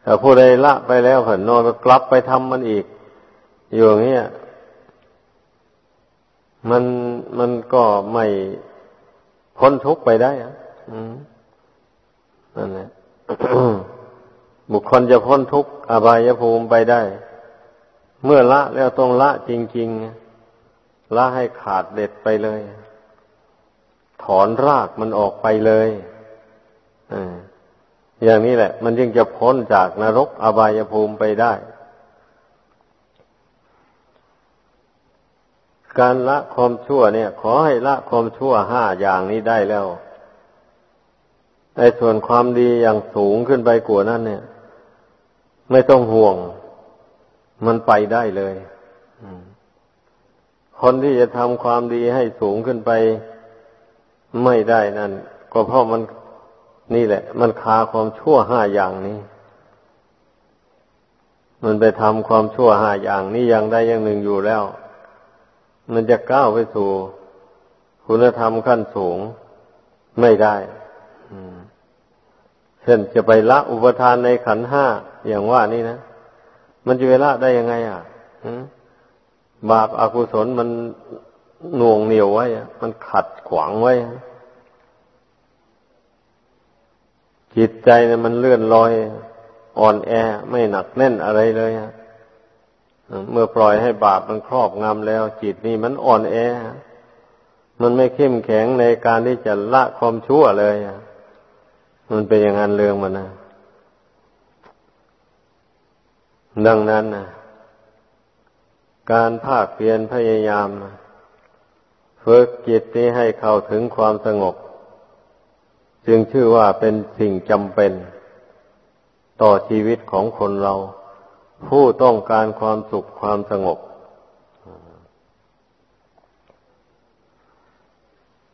ถ้าผู้ใดละไปแล้วผันนอนก็กลับไปทำมันอีก อยู่อย่างนี้มันมันก็ไม่พ้นทุกข์ไปได้อะนั่นแหละบุคคลจะพ้นทุกข์อบายภูมิไปได้ เมื่อละแล้วต้องละจริง ๆ ละให้ขาดเด็ดไปเลย ถอนรากมันออกไปเลยอย่างนี้แหละ มันจึงจะพ้นจากนรกอบายภูมิไปได้ การละความชั่วเนี่ย ขอให้ละความชั่วห้าอย่างนี้ได้แล้วไอ้ส่วนความดีอย่างสูงขึ้นไปกว่านั้นเนี่ย ไม่ต้องห่วง มันไปได้เลยคนที่จะทำความดีให้สูงขึ้นไป ไม่ได้นั่นก็เพราะมันนี่แหละ มันคาความชั่วห้าอย่างนี้ มันไปทำความชั่วห้าอย่างนี้อย่างใดอย่างหนึ่งอยู่แล้ว มันจะก้าวไปสู่คุณธรรมขั้นสูงไม่ได้เช่นจะไปละอุปทานในขันห้าอย่างว่านี่นะ มันจะเวลาได้ยังไง อะบาปอากุศลมันหน่วงเหนียวไว้มันขัดขวางไว้ จิตใจเนี่ยมันเลื่อนลอย อ่อนแอไม่หนักแน่นอะไรเลย เมื่อปล่อยให้บาปมันครอบงำแล้ว จิตนี่มันอ่อนแอ มันไม่เข้มแข็งในการที่จะละความชั่วเลยมันเป็นอย่างนั้นเรื่องมันนะดังนั้นนะการภาคเพียรพยายามฝึกจิตนี้ให้เข้าถึงความสงบ จึงชื่อว่าเป็นสิ่งจำเป็น ต่อชีวิตของคนเรา ผู้ต้องการความสุขความสงบ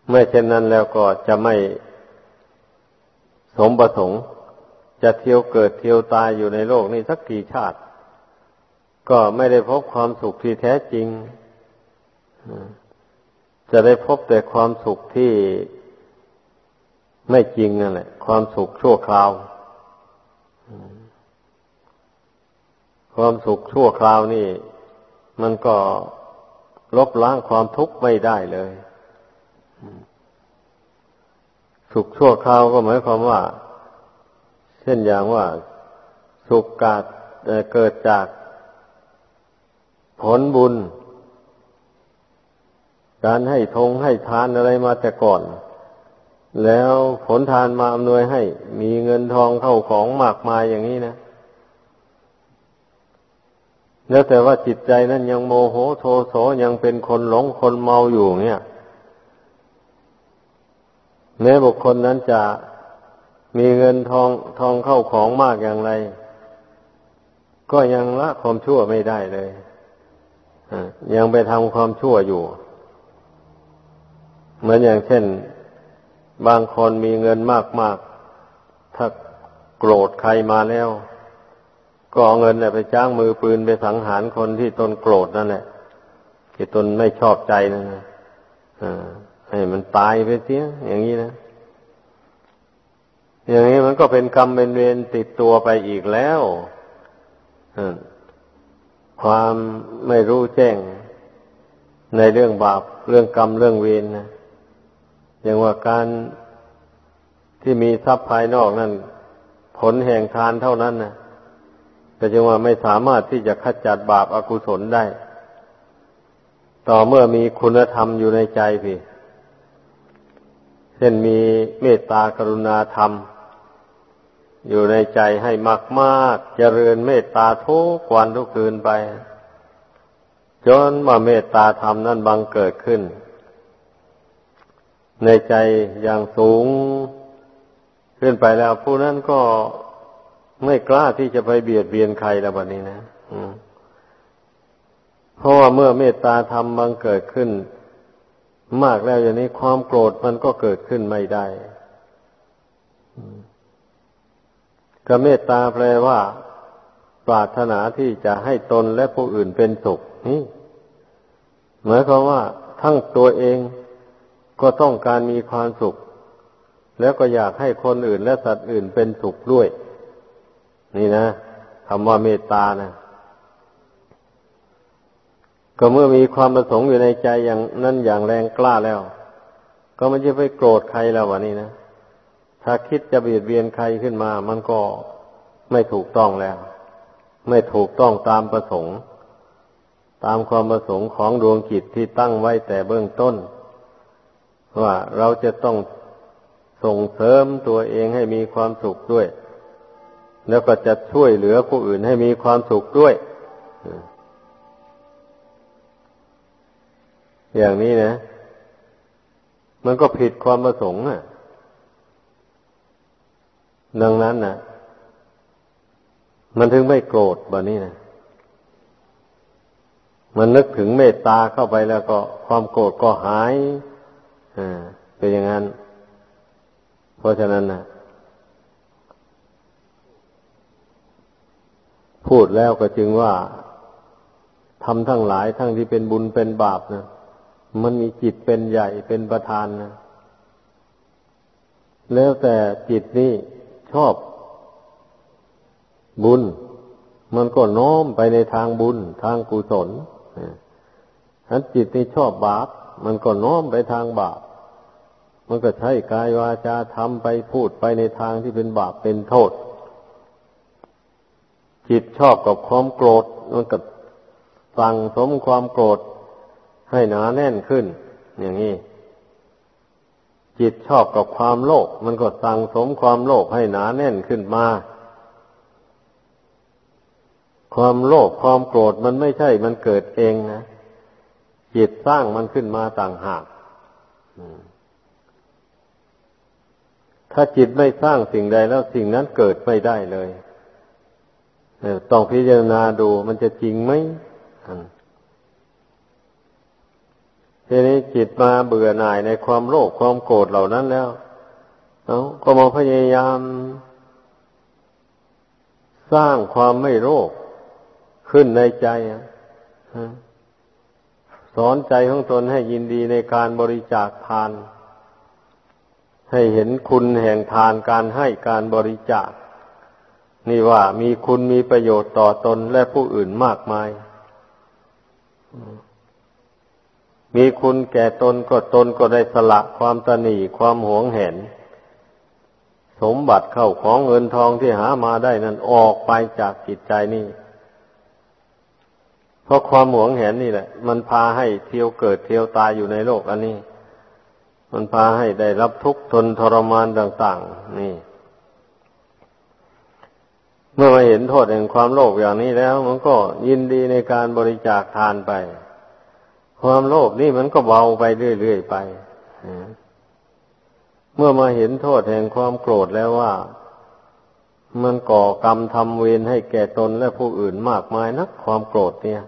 เมื่อเช่นนั้นแล้วก็จะไม่สมประสงค์ จะเที่ยวเกิดเที่ยวตายอยู่ในโลกนี้สักกี่ชาติ ก็ไม่ได้พบความสุขที่แท้จริง จะได้พบแต่ความสุขที่ไม่จริงนั่นแหละ ความสุขชั่วคราว ความสุขชั่วคราวนี่ มันก็ลบล้างความทุกข์ไม่ได้เลย สุขชั่วคราวก็หมายความว่า เช่นอย่างว่า สุขกาดเกิดจากผลบุญ การให้ทงให้ทานอะไรมาแต่ก่อน แล้วผลทานมาอำนวยให้ มีเงินทองเข้าของมากมายอย่างนี้นะ แล้วแต่ว่าจิตใจนั้นยังโมโหโทโสยังเป็นคนหลงคนเมาอยู่เนี่ย แม้บุคคลนั้นจะมีเงินทองทองเข้าของมากอย่างไร ก็ยังละความชั่วไม่ได้เลยยังไปทำความชั่วอยู่ เหมือนอย่างเช่น บางคนมีเงินมากๆ ถ้าโกรธใครมาแล้ว ก็เอาเงินไปจ้างมือปืนไปสังหารคนที่ตนโกรธนั่นแหละที่ตนไม่ชอบใจนั่นนะให้มันตายไปเสียอย่างนี้นะอย่างนี้มันก็เป็นกรรมเป็นเวรติดตัวไปอีกแล้วความไม่รู้แจ้งในเรื่องบาป เรื่องกรรมเรื่องเวรนะอย่างว่าการที่มีทรัพย์ภายนอกนั่นผลแห่งทานเท่านั้นนะ แต่จึงว่าไม่สามารถที่จะขจัดบาปอากุศลได้ ต่อเมื่อมีคุณธรรมอยู่ในใจพี่ เช่นมีเมตตากรุณาธรรม อยู่ในใจให้มากมากเจริญเมตตาทุกวันทุกคืนไป จนมาเมตตาธรรมนั้นบังเกิดขึ้น ในใจอย่างสูงขึ้นไปแล้วผู้นั้นก็ ไม่กล้าที่จะไปเบียดเบียนใครแล้วบัดนี้นะเพราะว่าเมื่อเมตตาธรรมบังเกิดขึ้น มากแล้วอย่างนี้ความโกรธมันก็เกิดขึ้นไม่ได้ก็เมตตาแปลว่า ปรารถนาที่จะให้ตนและผู้อื่นเป็นสุขนี่หมายความว่า ทั้งตัวเองก็ต้องการมีความสุข แล้วก็อยากให้คนอื่นและสัตว์อื่นเป็นสุขด้วย นี่นะคำว่าเมตตานะก็เมื่อมีความประสงค์อยู่ในใจอย่างนั้นอย่างแรงกล้าแล้ว ก็ไม่จะไปโกรธใครแล้ววะนี่นะถ้าคิดจะเบียดเบียนใครขึ้นมา มันก็ไม่ถูกต้องแล้ว ไม่ถูกต้องตามประสงค์ ตามความประสงค์ของดวงจิตที่ตั้งไว้แต่เบื้องต้น ว่าเราจะต้องส่งเสริมตัวเองให้มีความสุขด้วย แล้วก็จะช่วยเหลือผู้อื่นให้มีความสุขด้วย อย่างนี้นะ มันก็ผิดความประสงค์อะ ดังนั้นนะมันถึงไม่โกรธแบบนี้นะมันนึกถึงเมตตาเข้าไปแล้วก็ความโกรธก็หาย อ่า เป็นอย่างนั้น เพราะฉะนั้นนะ พูดแล้วก็จึงว่าทำทั้งหลายทั้งที่เป็นบุญเป็นบาปนะมันมีจิตเป็นใหญ่เป็นประธานนะแล้วแต่จิตนี่ชอบบุญ มันก็น้อมไปในทางบุญ ทางกุศลถ้าจิตนี่ชอบบาป มันก็น้อมไปทางบาป มันก็ใช้กายวาจาทำไปพูดไปในทางที่เป็นบาปเป็นโทษ จิตชอบกับความโกรธมันก็สั่งสมความโกรธให้หนาแน่นขึ้น อย่างนี้ จิตชอบกับความโลภมันก็สั่งสมความโลภให้หนาแน่นขึ้นมา ความโลภความโกรธมันไม่ใช่มันเกิดเองนะจิตสร้างมันขึ้นมาต่างหากถ้าจิตไม่สร้างสิ่งใดแล้วสิ่งนั้นเกิดไม่ได้เลย ต้องพิจารณาดูมันจะจริงไหมทีนี้จิตมาเบื่อหน่ายในความโลภความโกรธเหล่านั้นแล้วเอาก็มาพยายาม สร้างความไม่โลภขึ้นในใจสอนใจของตนให้ยินดีในการบริจาคทาน ให้เห็นคุณแห่งทานการให้การบริจาค นี่ว่ามีคุณมีประโยชน์ต่อตนและผู้อื่นมากมาย มีคุณแก่ตนก็ตนก็ได้สละความตนีความหวงแหนสมบัติเข้าของเงินทองที่หามาได้นั้นออกไปจากจิตใจนี่เพราะความหวงแหนนี่แหละ มันพาให้เที่ยวเกิดเที่ยวตายอยู่ในโลกอันนี้ มันพาให้ได้รับทุกข์ทนทรมานต่าง ๆ นี่ เมื่อมาเห็นโทษแห่งความโลภอย่างนี้แล้ว มันก็ยินดีในการบริจาคทานไป ความโลภนี่มันก็เบาไปเรื่อยๆไปเมื่อมาเห็นโทษแห่งความโกรธแล้วว่า มันก่อกรรมทำเวรให้แก่ตนและผู้อื่นมากมายนักความโกรธเนี่ย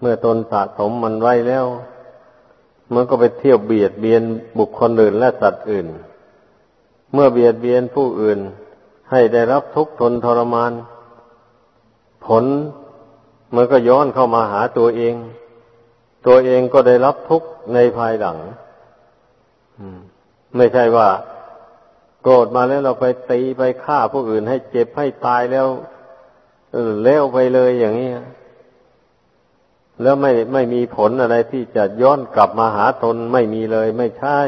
เมื่อตนสะสมมันไว้แล้ว มันก็ไปเที่ยวเบียดเบียนบุคคลอื่นและสัตว์อื่น เมื่อเบียดเบียนผู้อื่น ให้ได้รับทุกข์ทนทรมาน ผลมันก็ย้อนเข้ามาหาตัวเอง ตัวเองก็ได้รับทุกข์ในภายหลังไม่ใช่ว่า โกรธมาแล้วเราไปตีไปฆ่าผู้อื่นให้เจ็บให้ตายแล้วเออแล้วไปเลยอย่างนี้แล้วไม่ไม่มีผลอะไรที่จะย้อนกลับมาหาตนไม่มีเลย ไม่ใช่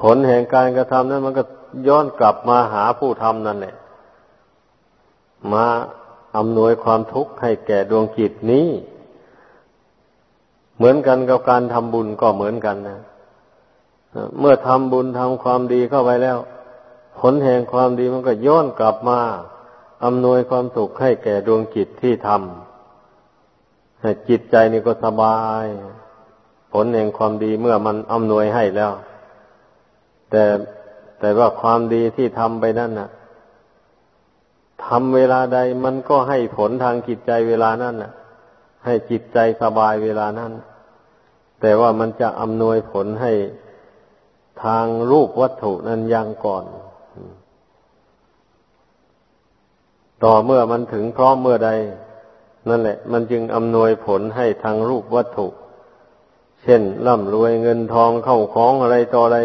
ผลแห่งการกระทำนั้นมันก็ย้อนกลับมาหาผู้ทำนั่นแหละ มาอำนวยความทุกข์ให้แก่ดวงจิตนี้ เหมือนกันกับการทำบุญก็เหมือนกันนะ เมื่อทำบุญทำความดีเข้าไปแล้ว ผลแห่งความดีมันก็ย้อนกลับมาอำนวยความสุขให้แก่ดวงจิตที่ทำให้จิตใจนี่ก็สบาย ผลแห่งความดีเมื่อมันอำนวยให้แล้ว แต่แต่ว่าความดีที่ทำไปนั่นน่ะทำเวลาใดมันก็ให้ผลทางจิตใจเวลานั้นน่ะ ให้จิตใจสบายเวลานั้น แต่ว่ามันจะอำนวยผลให้ทางรูปวัตถุนั้นยังก่อน ต่อเมื่อมันถึงพร้อมเมื่อใด นั่นแหละ มันจึงอำนวยผลให้ทางรูปวัตถุ เช่นร่ำรวยเงินทองเข้าของอะไรต่ออะไร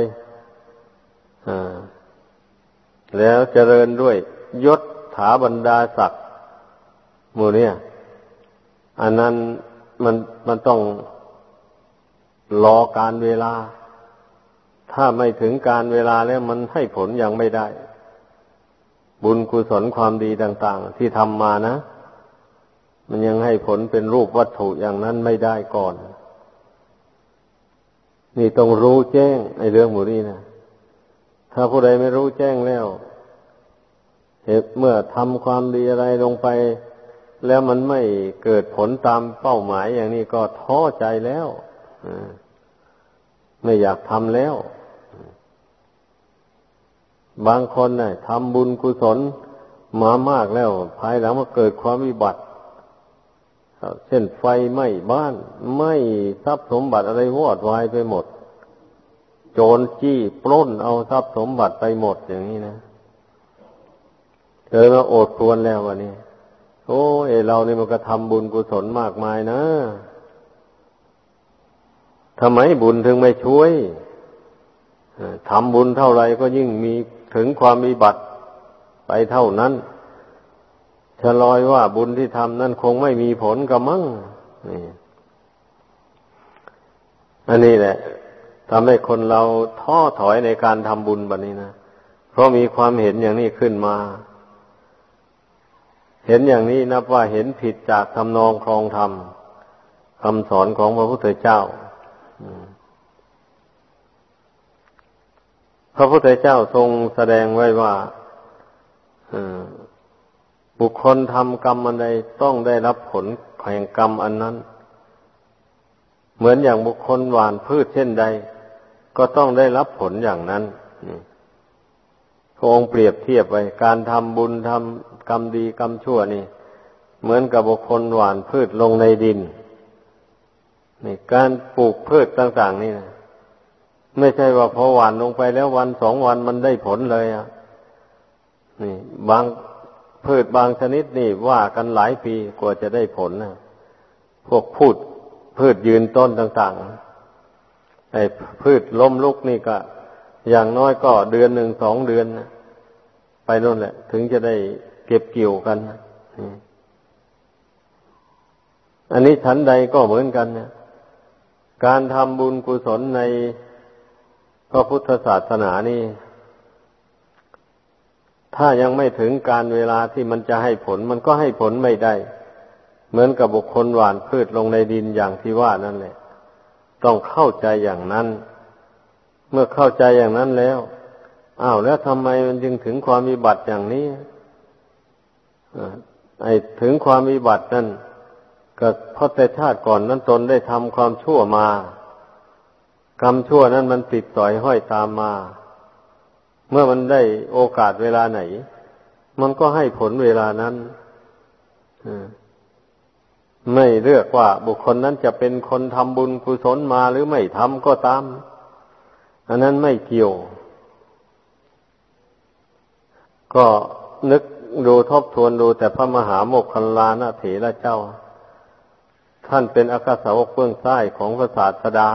แล้วเจริญด้วยยศถาบรรดาศักดิ์หมู่เนี่ย อันนั้นมันมันต้องรอการเวลา ถ้าไม่ถึงการเวลาแล้วมันให้ผลยังไม่ได้ บุญกุศลความดีต่าง ๆ ที่ทำมานะ มันยังให้ผลเป็นรูปวัตถุอย่างนั้นไม่ได้ก่อน นี่ต้องรู้แจ้งในเรื่องหมู่นี้นะ ถ้าผู้ใดไม่รู้แจ้งแล้วเหตุเมื่อทำความดีอะไรลงไป แล้วมันไม่เกิดผลตามเป้าหมายอย่างนี้ก็ท้อใจแล้วไม่อยากทำแล้ว บางคนนะ่ะทำบุญกุศลมามากแล้ว ภายหลังมาเกิดความวิบัติเช่นไฟไหม้บ้านไหม้ทรัพย์สมบัติอะไรวอดวายไปหมด โจรจี้ปล้นเอาทรัพย์สมบัติไปหมดอย่างนี้นะเคยมาโอดครวนแล้ววันนี้โอ้เอเราเนี่ยมันก็ทำบุญกุศลมากมายนะทำไมบุญถึงไม่ช่วยทำบุญเท่าไรก็ยิ่งมีถึงความมีบัตรไปเท่านั้นชะลอยว่าบุญที่ทำนั่นคงไม่มีผลกระมังนี่อันนี้แหละ ทำให้คนเราท้อถอยในการทำบุญแบบนี้นะ เพราะมีความเห็นอย่างนี้ขึ้นมา เห็นอย่างนี้นับว่าเห็นผิดจากทำนองครองธรรมคำสอนของพระพุทธเจ้า พระพุทธเจ้าทรงแสดงไว้ว่าบุคคลทำกรรมอันใดต้องได้รับผลแห่งกรรมอันนั้น เหมือนอย่างบุคคลหวานพืชเช่นใด ก็ต้องได้รับผลอย่างนั้นพระองค์เปรียบเทียบไว้ การทำบุญทำกรรมดีกรรมชั่วนี่ เหมือนกับบุคคลหว่านพืชลงในดินนี่การปลูกพืชต่างๆนี่นะไม่ใช่ว่าพอหว่านลงไปแล้ววันสองวันมันได้ผลเลยอะนี่ บางพืชบางชนิดนี่ว่ากันหลายปีกว่าจะได้ผลนะพวกพูดพืชยืนต้นต่าง ๆ ไอ้พืชล้มลุกนี่ก็ อย่างน้อยก็เดือนหนึ่งสองเดือนนะไปนั่นแหละ ถึงจะได้เก็บเกี่ยวกันอันนี้ฉันใดก็เหมือนกันเนี่ยการทำบุญกุศลในพระพุทธศาสนานี่ ถ้ายังไม่ถึงการเวลาที่มันจะให้ผล มันก็ให้ผลไม่ได้ เหมือนกับบุคคลหว่านพืชลงในดินอย่างที่ว่านั่นแหละ ต้องเข้าใจอย่างนั้น เมื่อเข้าใจอย่างนั้นแล้วอ้าวแล้วทำไมมันจึงถึงความมีบัติอย่างนี้ไอ้ถึงความวิบัตินั่นก็เพราะแต่ชาติก่อนนั้นตนได้ทำความชั่วมากรรมชั่วนั้นมันติดต่อยห้อยตามมา เมื่อมันได้โอกาสเวลาไหน มันก็ให้ผลเวลานั้น ไม่เลือกว่าบุคคลนั้นจะเป็นคนทำบุญกุศลมาหรือไม่ทำก็ตาม อันนั้นไม่เกี่ยว ก็นึกดูทบทวนดูแต่พระมหาโมกขันลานะเถระเจ้า ท่านเป็นอากาสาวกเบื้องใต้ของพระศาสดา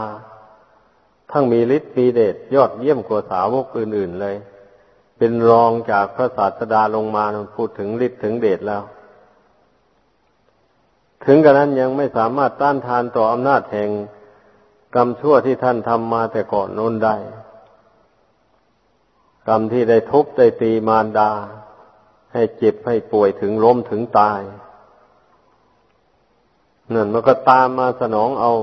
ทั้งมีฤทธิ์มีเดชยอดเยี่ยมกว่าสาวกอื่นๆเลย เป็นรองจากพระศาสดาลงมาพูดถึงฤทธิ์ถึงเดชแล้ว ถึงกระนั้นยังไม่สามารถต้านทานต่ออำนาจแห่งกรรมชั่วที่ท่านทำมาแต่ก่อนน้นได้ กรรมที่ได้ทุบได้ตีมารดา ให้เจ็บให้ป่วยถึงล้มถึงตายนั่นมันก็ตามมาสนองเอา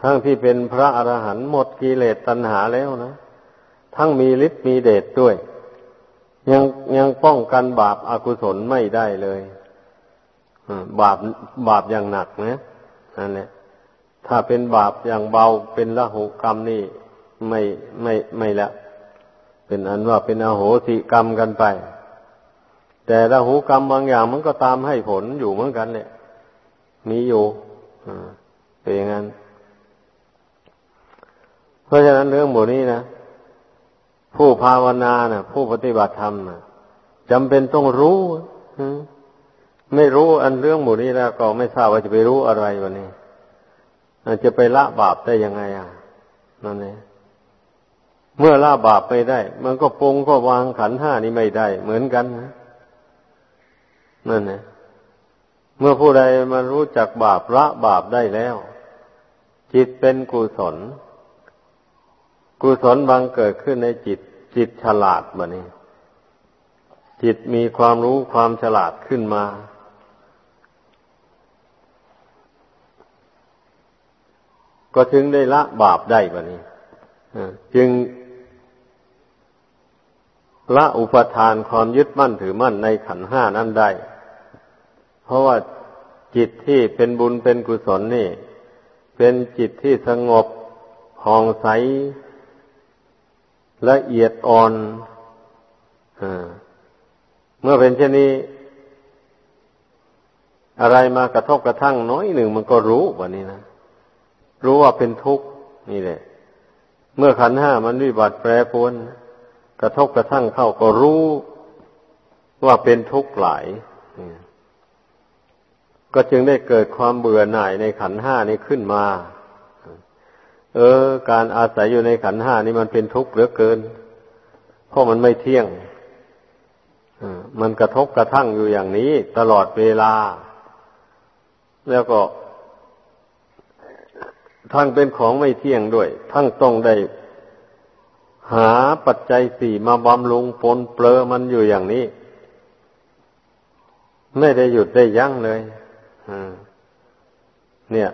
ทั้งที่เป็นพระอรหันต์หมดกิเลสตัณหาแล้วนะ ทั้งมีฤทธิ์มีเดชด้วย ยังยังป้องกันบาปอากุศลไม่ได้เลย บาปบาปอย่างหนักนะนั่นแหละถ้าเป็นบาปอย่างเบาเป็นละหุกรรมนี่ไม่ไม่ไม่ละ เป็นอันว่าเป็นอโหสิกรรมกันไป แต่ละหุกรรมบางอย่างมันก็ตามให้ผลอยู่เหมือนกันเนี่ยมีอยู่เป็นอย่างนั้น เพราะฉะนั้นเรื่องหมดนี้นะผู้ภาวนานะผู้ปฏิบัติธรรมนะจำเป็นต้องรู้ ไม่รู้อันเรื่องหมู่นี้แล้วก็ไม่ทราบว่าจะไปรู้อะไรวันนี้จะไปละบาปได้ยังไงอะนั่นเองเมื่อละบาปไม่ได้ มันก็ปรงก็วางขันห้านี้ไม่ได้ เหมือนกันนะนั่นเองเมื่อผู้ใดมารู้จักบาปละบาปได้แล้ว จิตเป็นกุศล กุศลบังเกิดขึ้นในจิต จิตฉลาดบะนี้จิตมีความรู้ความฉลาดขึ้นมา ก็ถึงได้ละบาปได้บะนี้จึงละอุปทานความยึดมั่นถือมั่นในขันห้านั้นได้ เพราะว่าจิตที่เป็นบุญเป็นกุศลนี่ เป็นจิตที่สงบผ่องใส ละเอียดอ่อนอเมื่อเป็นเช่นนี้ อะไรมากระทบกระทั่งน้อยหนึ่งมันก็รู้วันนี้นะ รู้ว่าเป็นทุกข์นี่แหละ เมื่อขันห้ามันวิบัติแปรปรวนกระทบกระทั่งเข้าก็รู้ว่าเป็นทุกข์หลายก็จึงได้เกิดความเบื่อหน่ายในขันห้านี้ขึ้นมา เออ การอาศัยอยู่ในขันห้านี้มันเป็นทุกข์เหลือเกิน เพราะมันไม่เที่ยงมันกระทบกระทั่งอยู่อย่างนี้ ตลอดเวลา แล้วก็ ทั้งเป็นของไม่เที่ยงด้วย ทั้งต้องได้ หาปัจจัยสี่มาบำรุงปนเปลือมันอยู่อย่างนี้ ไม่ได้หยุดได้ยั้งเลยเนี่ย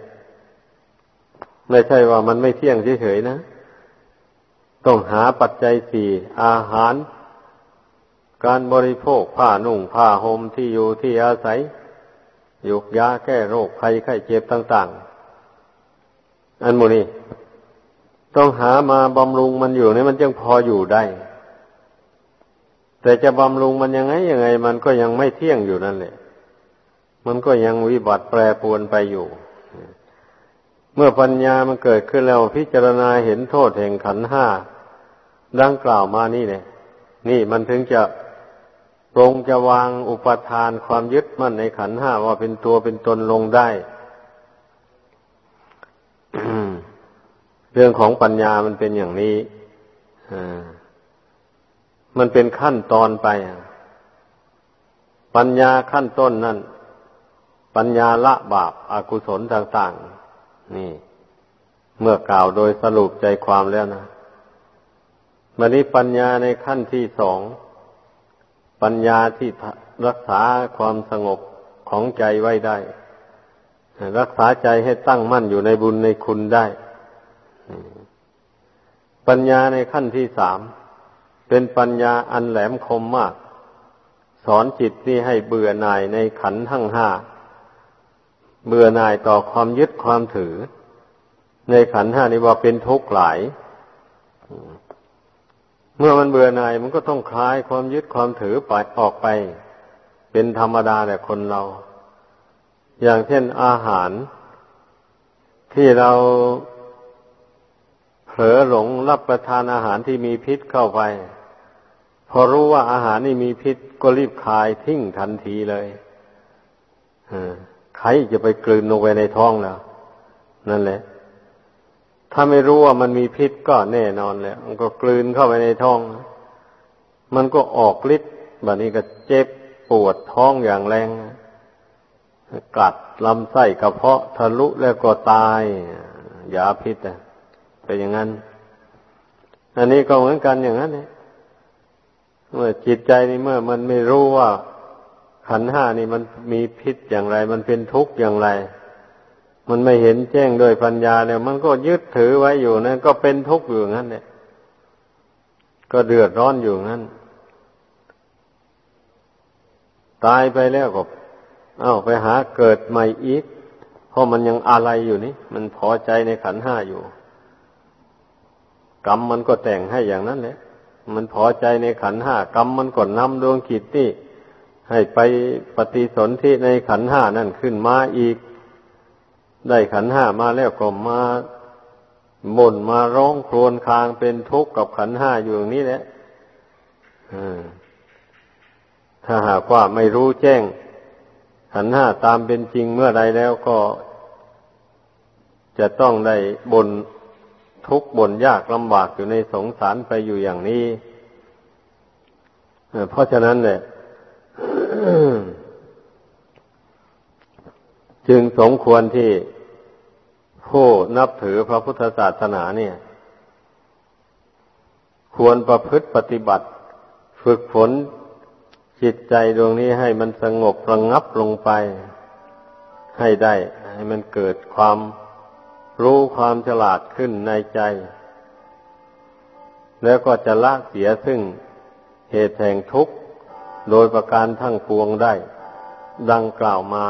ไม่ใช่ว่ามันไม่เที่ยงเฉยๆนะ ต้องหาปัจจัยสี่อาหาร การบริโภคผ้านุ่งผ้าห่มที่อยู่ที่อาศัยยุกยาแก้โรคภัยไข้เจ็บต่าง ๆ อันโมนี้ต้องหามาบำรุงมันอยู่นี่มันจึงพออยู่ได้ แต่จะบำรุงมันยังไงยังไง มันก็ยังไม่เที่ยงอยู่นั่นแหละ มันก็ยังวิบัติแปรปรวนไปอยู่ เมื่อปัญญามันเกิดขึ้นแล้วพิจารณาเห็นโทษแห่งขันห้าดังกล่าวมานี่เนี่ยนี่มันถึงจะปรงจะวางอุปทานความยึดมั่นในขันห้าว่าเป็นตัวเป็นตนลงได้ เรื่องของปัญญามันเป็นอย่างนี้มันเป็นขั้นตอนไป ปัญญาขั้นต้นนั่น ปัญญาละบาปอากุศลต่างๆ นี่ เมื่อกล่าวโดยสรุปใจความแล้วนะมันนี้ปัญญาในขั้นที่สอง ปัญญาที่รักษาความสงบของใจไว้ได้ รักษาใจให้ตั้งมั่นอยู่ในบุญในคุณได้ ปัญญาในขั้นที่สาม เป็นปัญญาอันแหลมคมมาก สอนจิตนี่ให้เบื่อหน่ายในขันทั้งห้า เบื่อหน่ายต่อความยึดความถือ ในขันห้านี้ว่าเป็นทุกข์หลาย เมื่อมันเบื่อหน่ายมันก็ต้องคลายความยึดความถือไปออกไป เป็นธรรมดาแต่คนเรา อย่างเช่นอาหาร ที่เราเผลอหลงรับประทานอาหารที่มีพิษเข้าไป พอรู้ว่าอาหารนี่มีพิษก็รีบคายทิ้งทันทีเลยใครจะไปกลืนลงไปในท้องแล้วนั่นแหละ ถ้าไม่รู้ว่ามันมีพิษก็แน่นอนแล้วมันก็กลืนเข้าไปในท้อง มันก็ออกฤทธิ์แบบนี้ก็เจ็บปวดท้องอย่างแรง กัดลำไส้กระเพาะทะลุแล้วก็ตายยาพิษอะเป็นอย่างนั้น อันนี้ก็เหมือนกันอย่างนั้นเนี่ยเมื่อจิตใจนี่เมื่อมันไม่รู้ว่าขันห้านี่มันมีพิษอย่างไร มันเป็นทุกข์อย่างไร มันไม่เห็นแจ้งโดยปัญญาเนี่ย มันก็ยึดถือไว้อยู่นั่นก็เป็นทุกข์อยู่งั้นเนี่ยก็เดือดร้อนอยู่งั้น ตายไปแล้วก็ เอาไปหาเกิดใหม่อีก เพราะมันยังอะไรอยู่นี่ มันพอใจในขันห้าอยู่ กรรมมันก็แต่งให้อย่างนั้นแหละ มันพอใจในขันห้ากรรมมันก็นำดวงขิดนี่ให้ไปปฏิสนธิในขันห้านั่นขึ้นมาอีก ได้ขันห้ามาแล้วก็มาบ่นมาร้องครวญครางเป็นทุกข์กับขันห้าอยู่อย่างนี้แหละถ้าหากว่าไม่รู้แจ้ง ขันห้าตามเป็นจริงเมื่อใดแล้วก็ จะต้องได้บนทุกบนยากลำบากอยู่ในสงสารไปอยู่อย่างนี้เพราะฉะนั้นเนี่ยจึงสมควรที่ผู้นับถือพระพุทธศาสนาเนี่ย ควรประพฤติปฏิบัติ ฝึกฝน จิตใจดวงนี้ให้มันสงบระงงับลงไป ให้ได้ ให้มันเกิดความรู้ความฉลาดขึ้นในใจ แล้วก็จะละเสียซึ่งเหตุแห่งทุกข์ โดยประการทั้งปวงได้ ดังกล่าวมา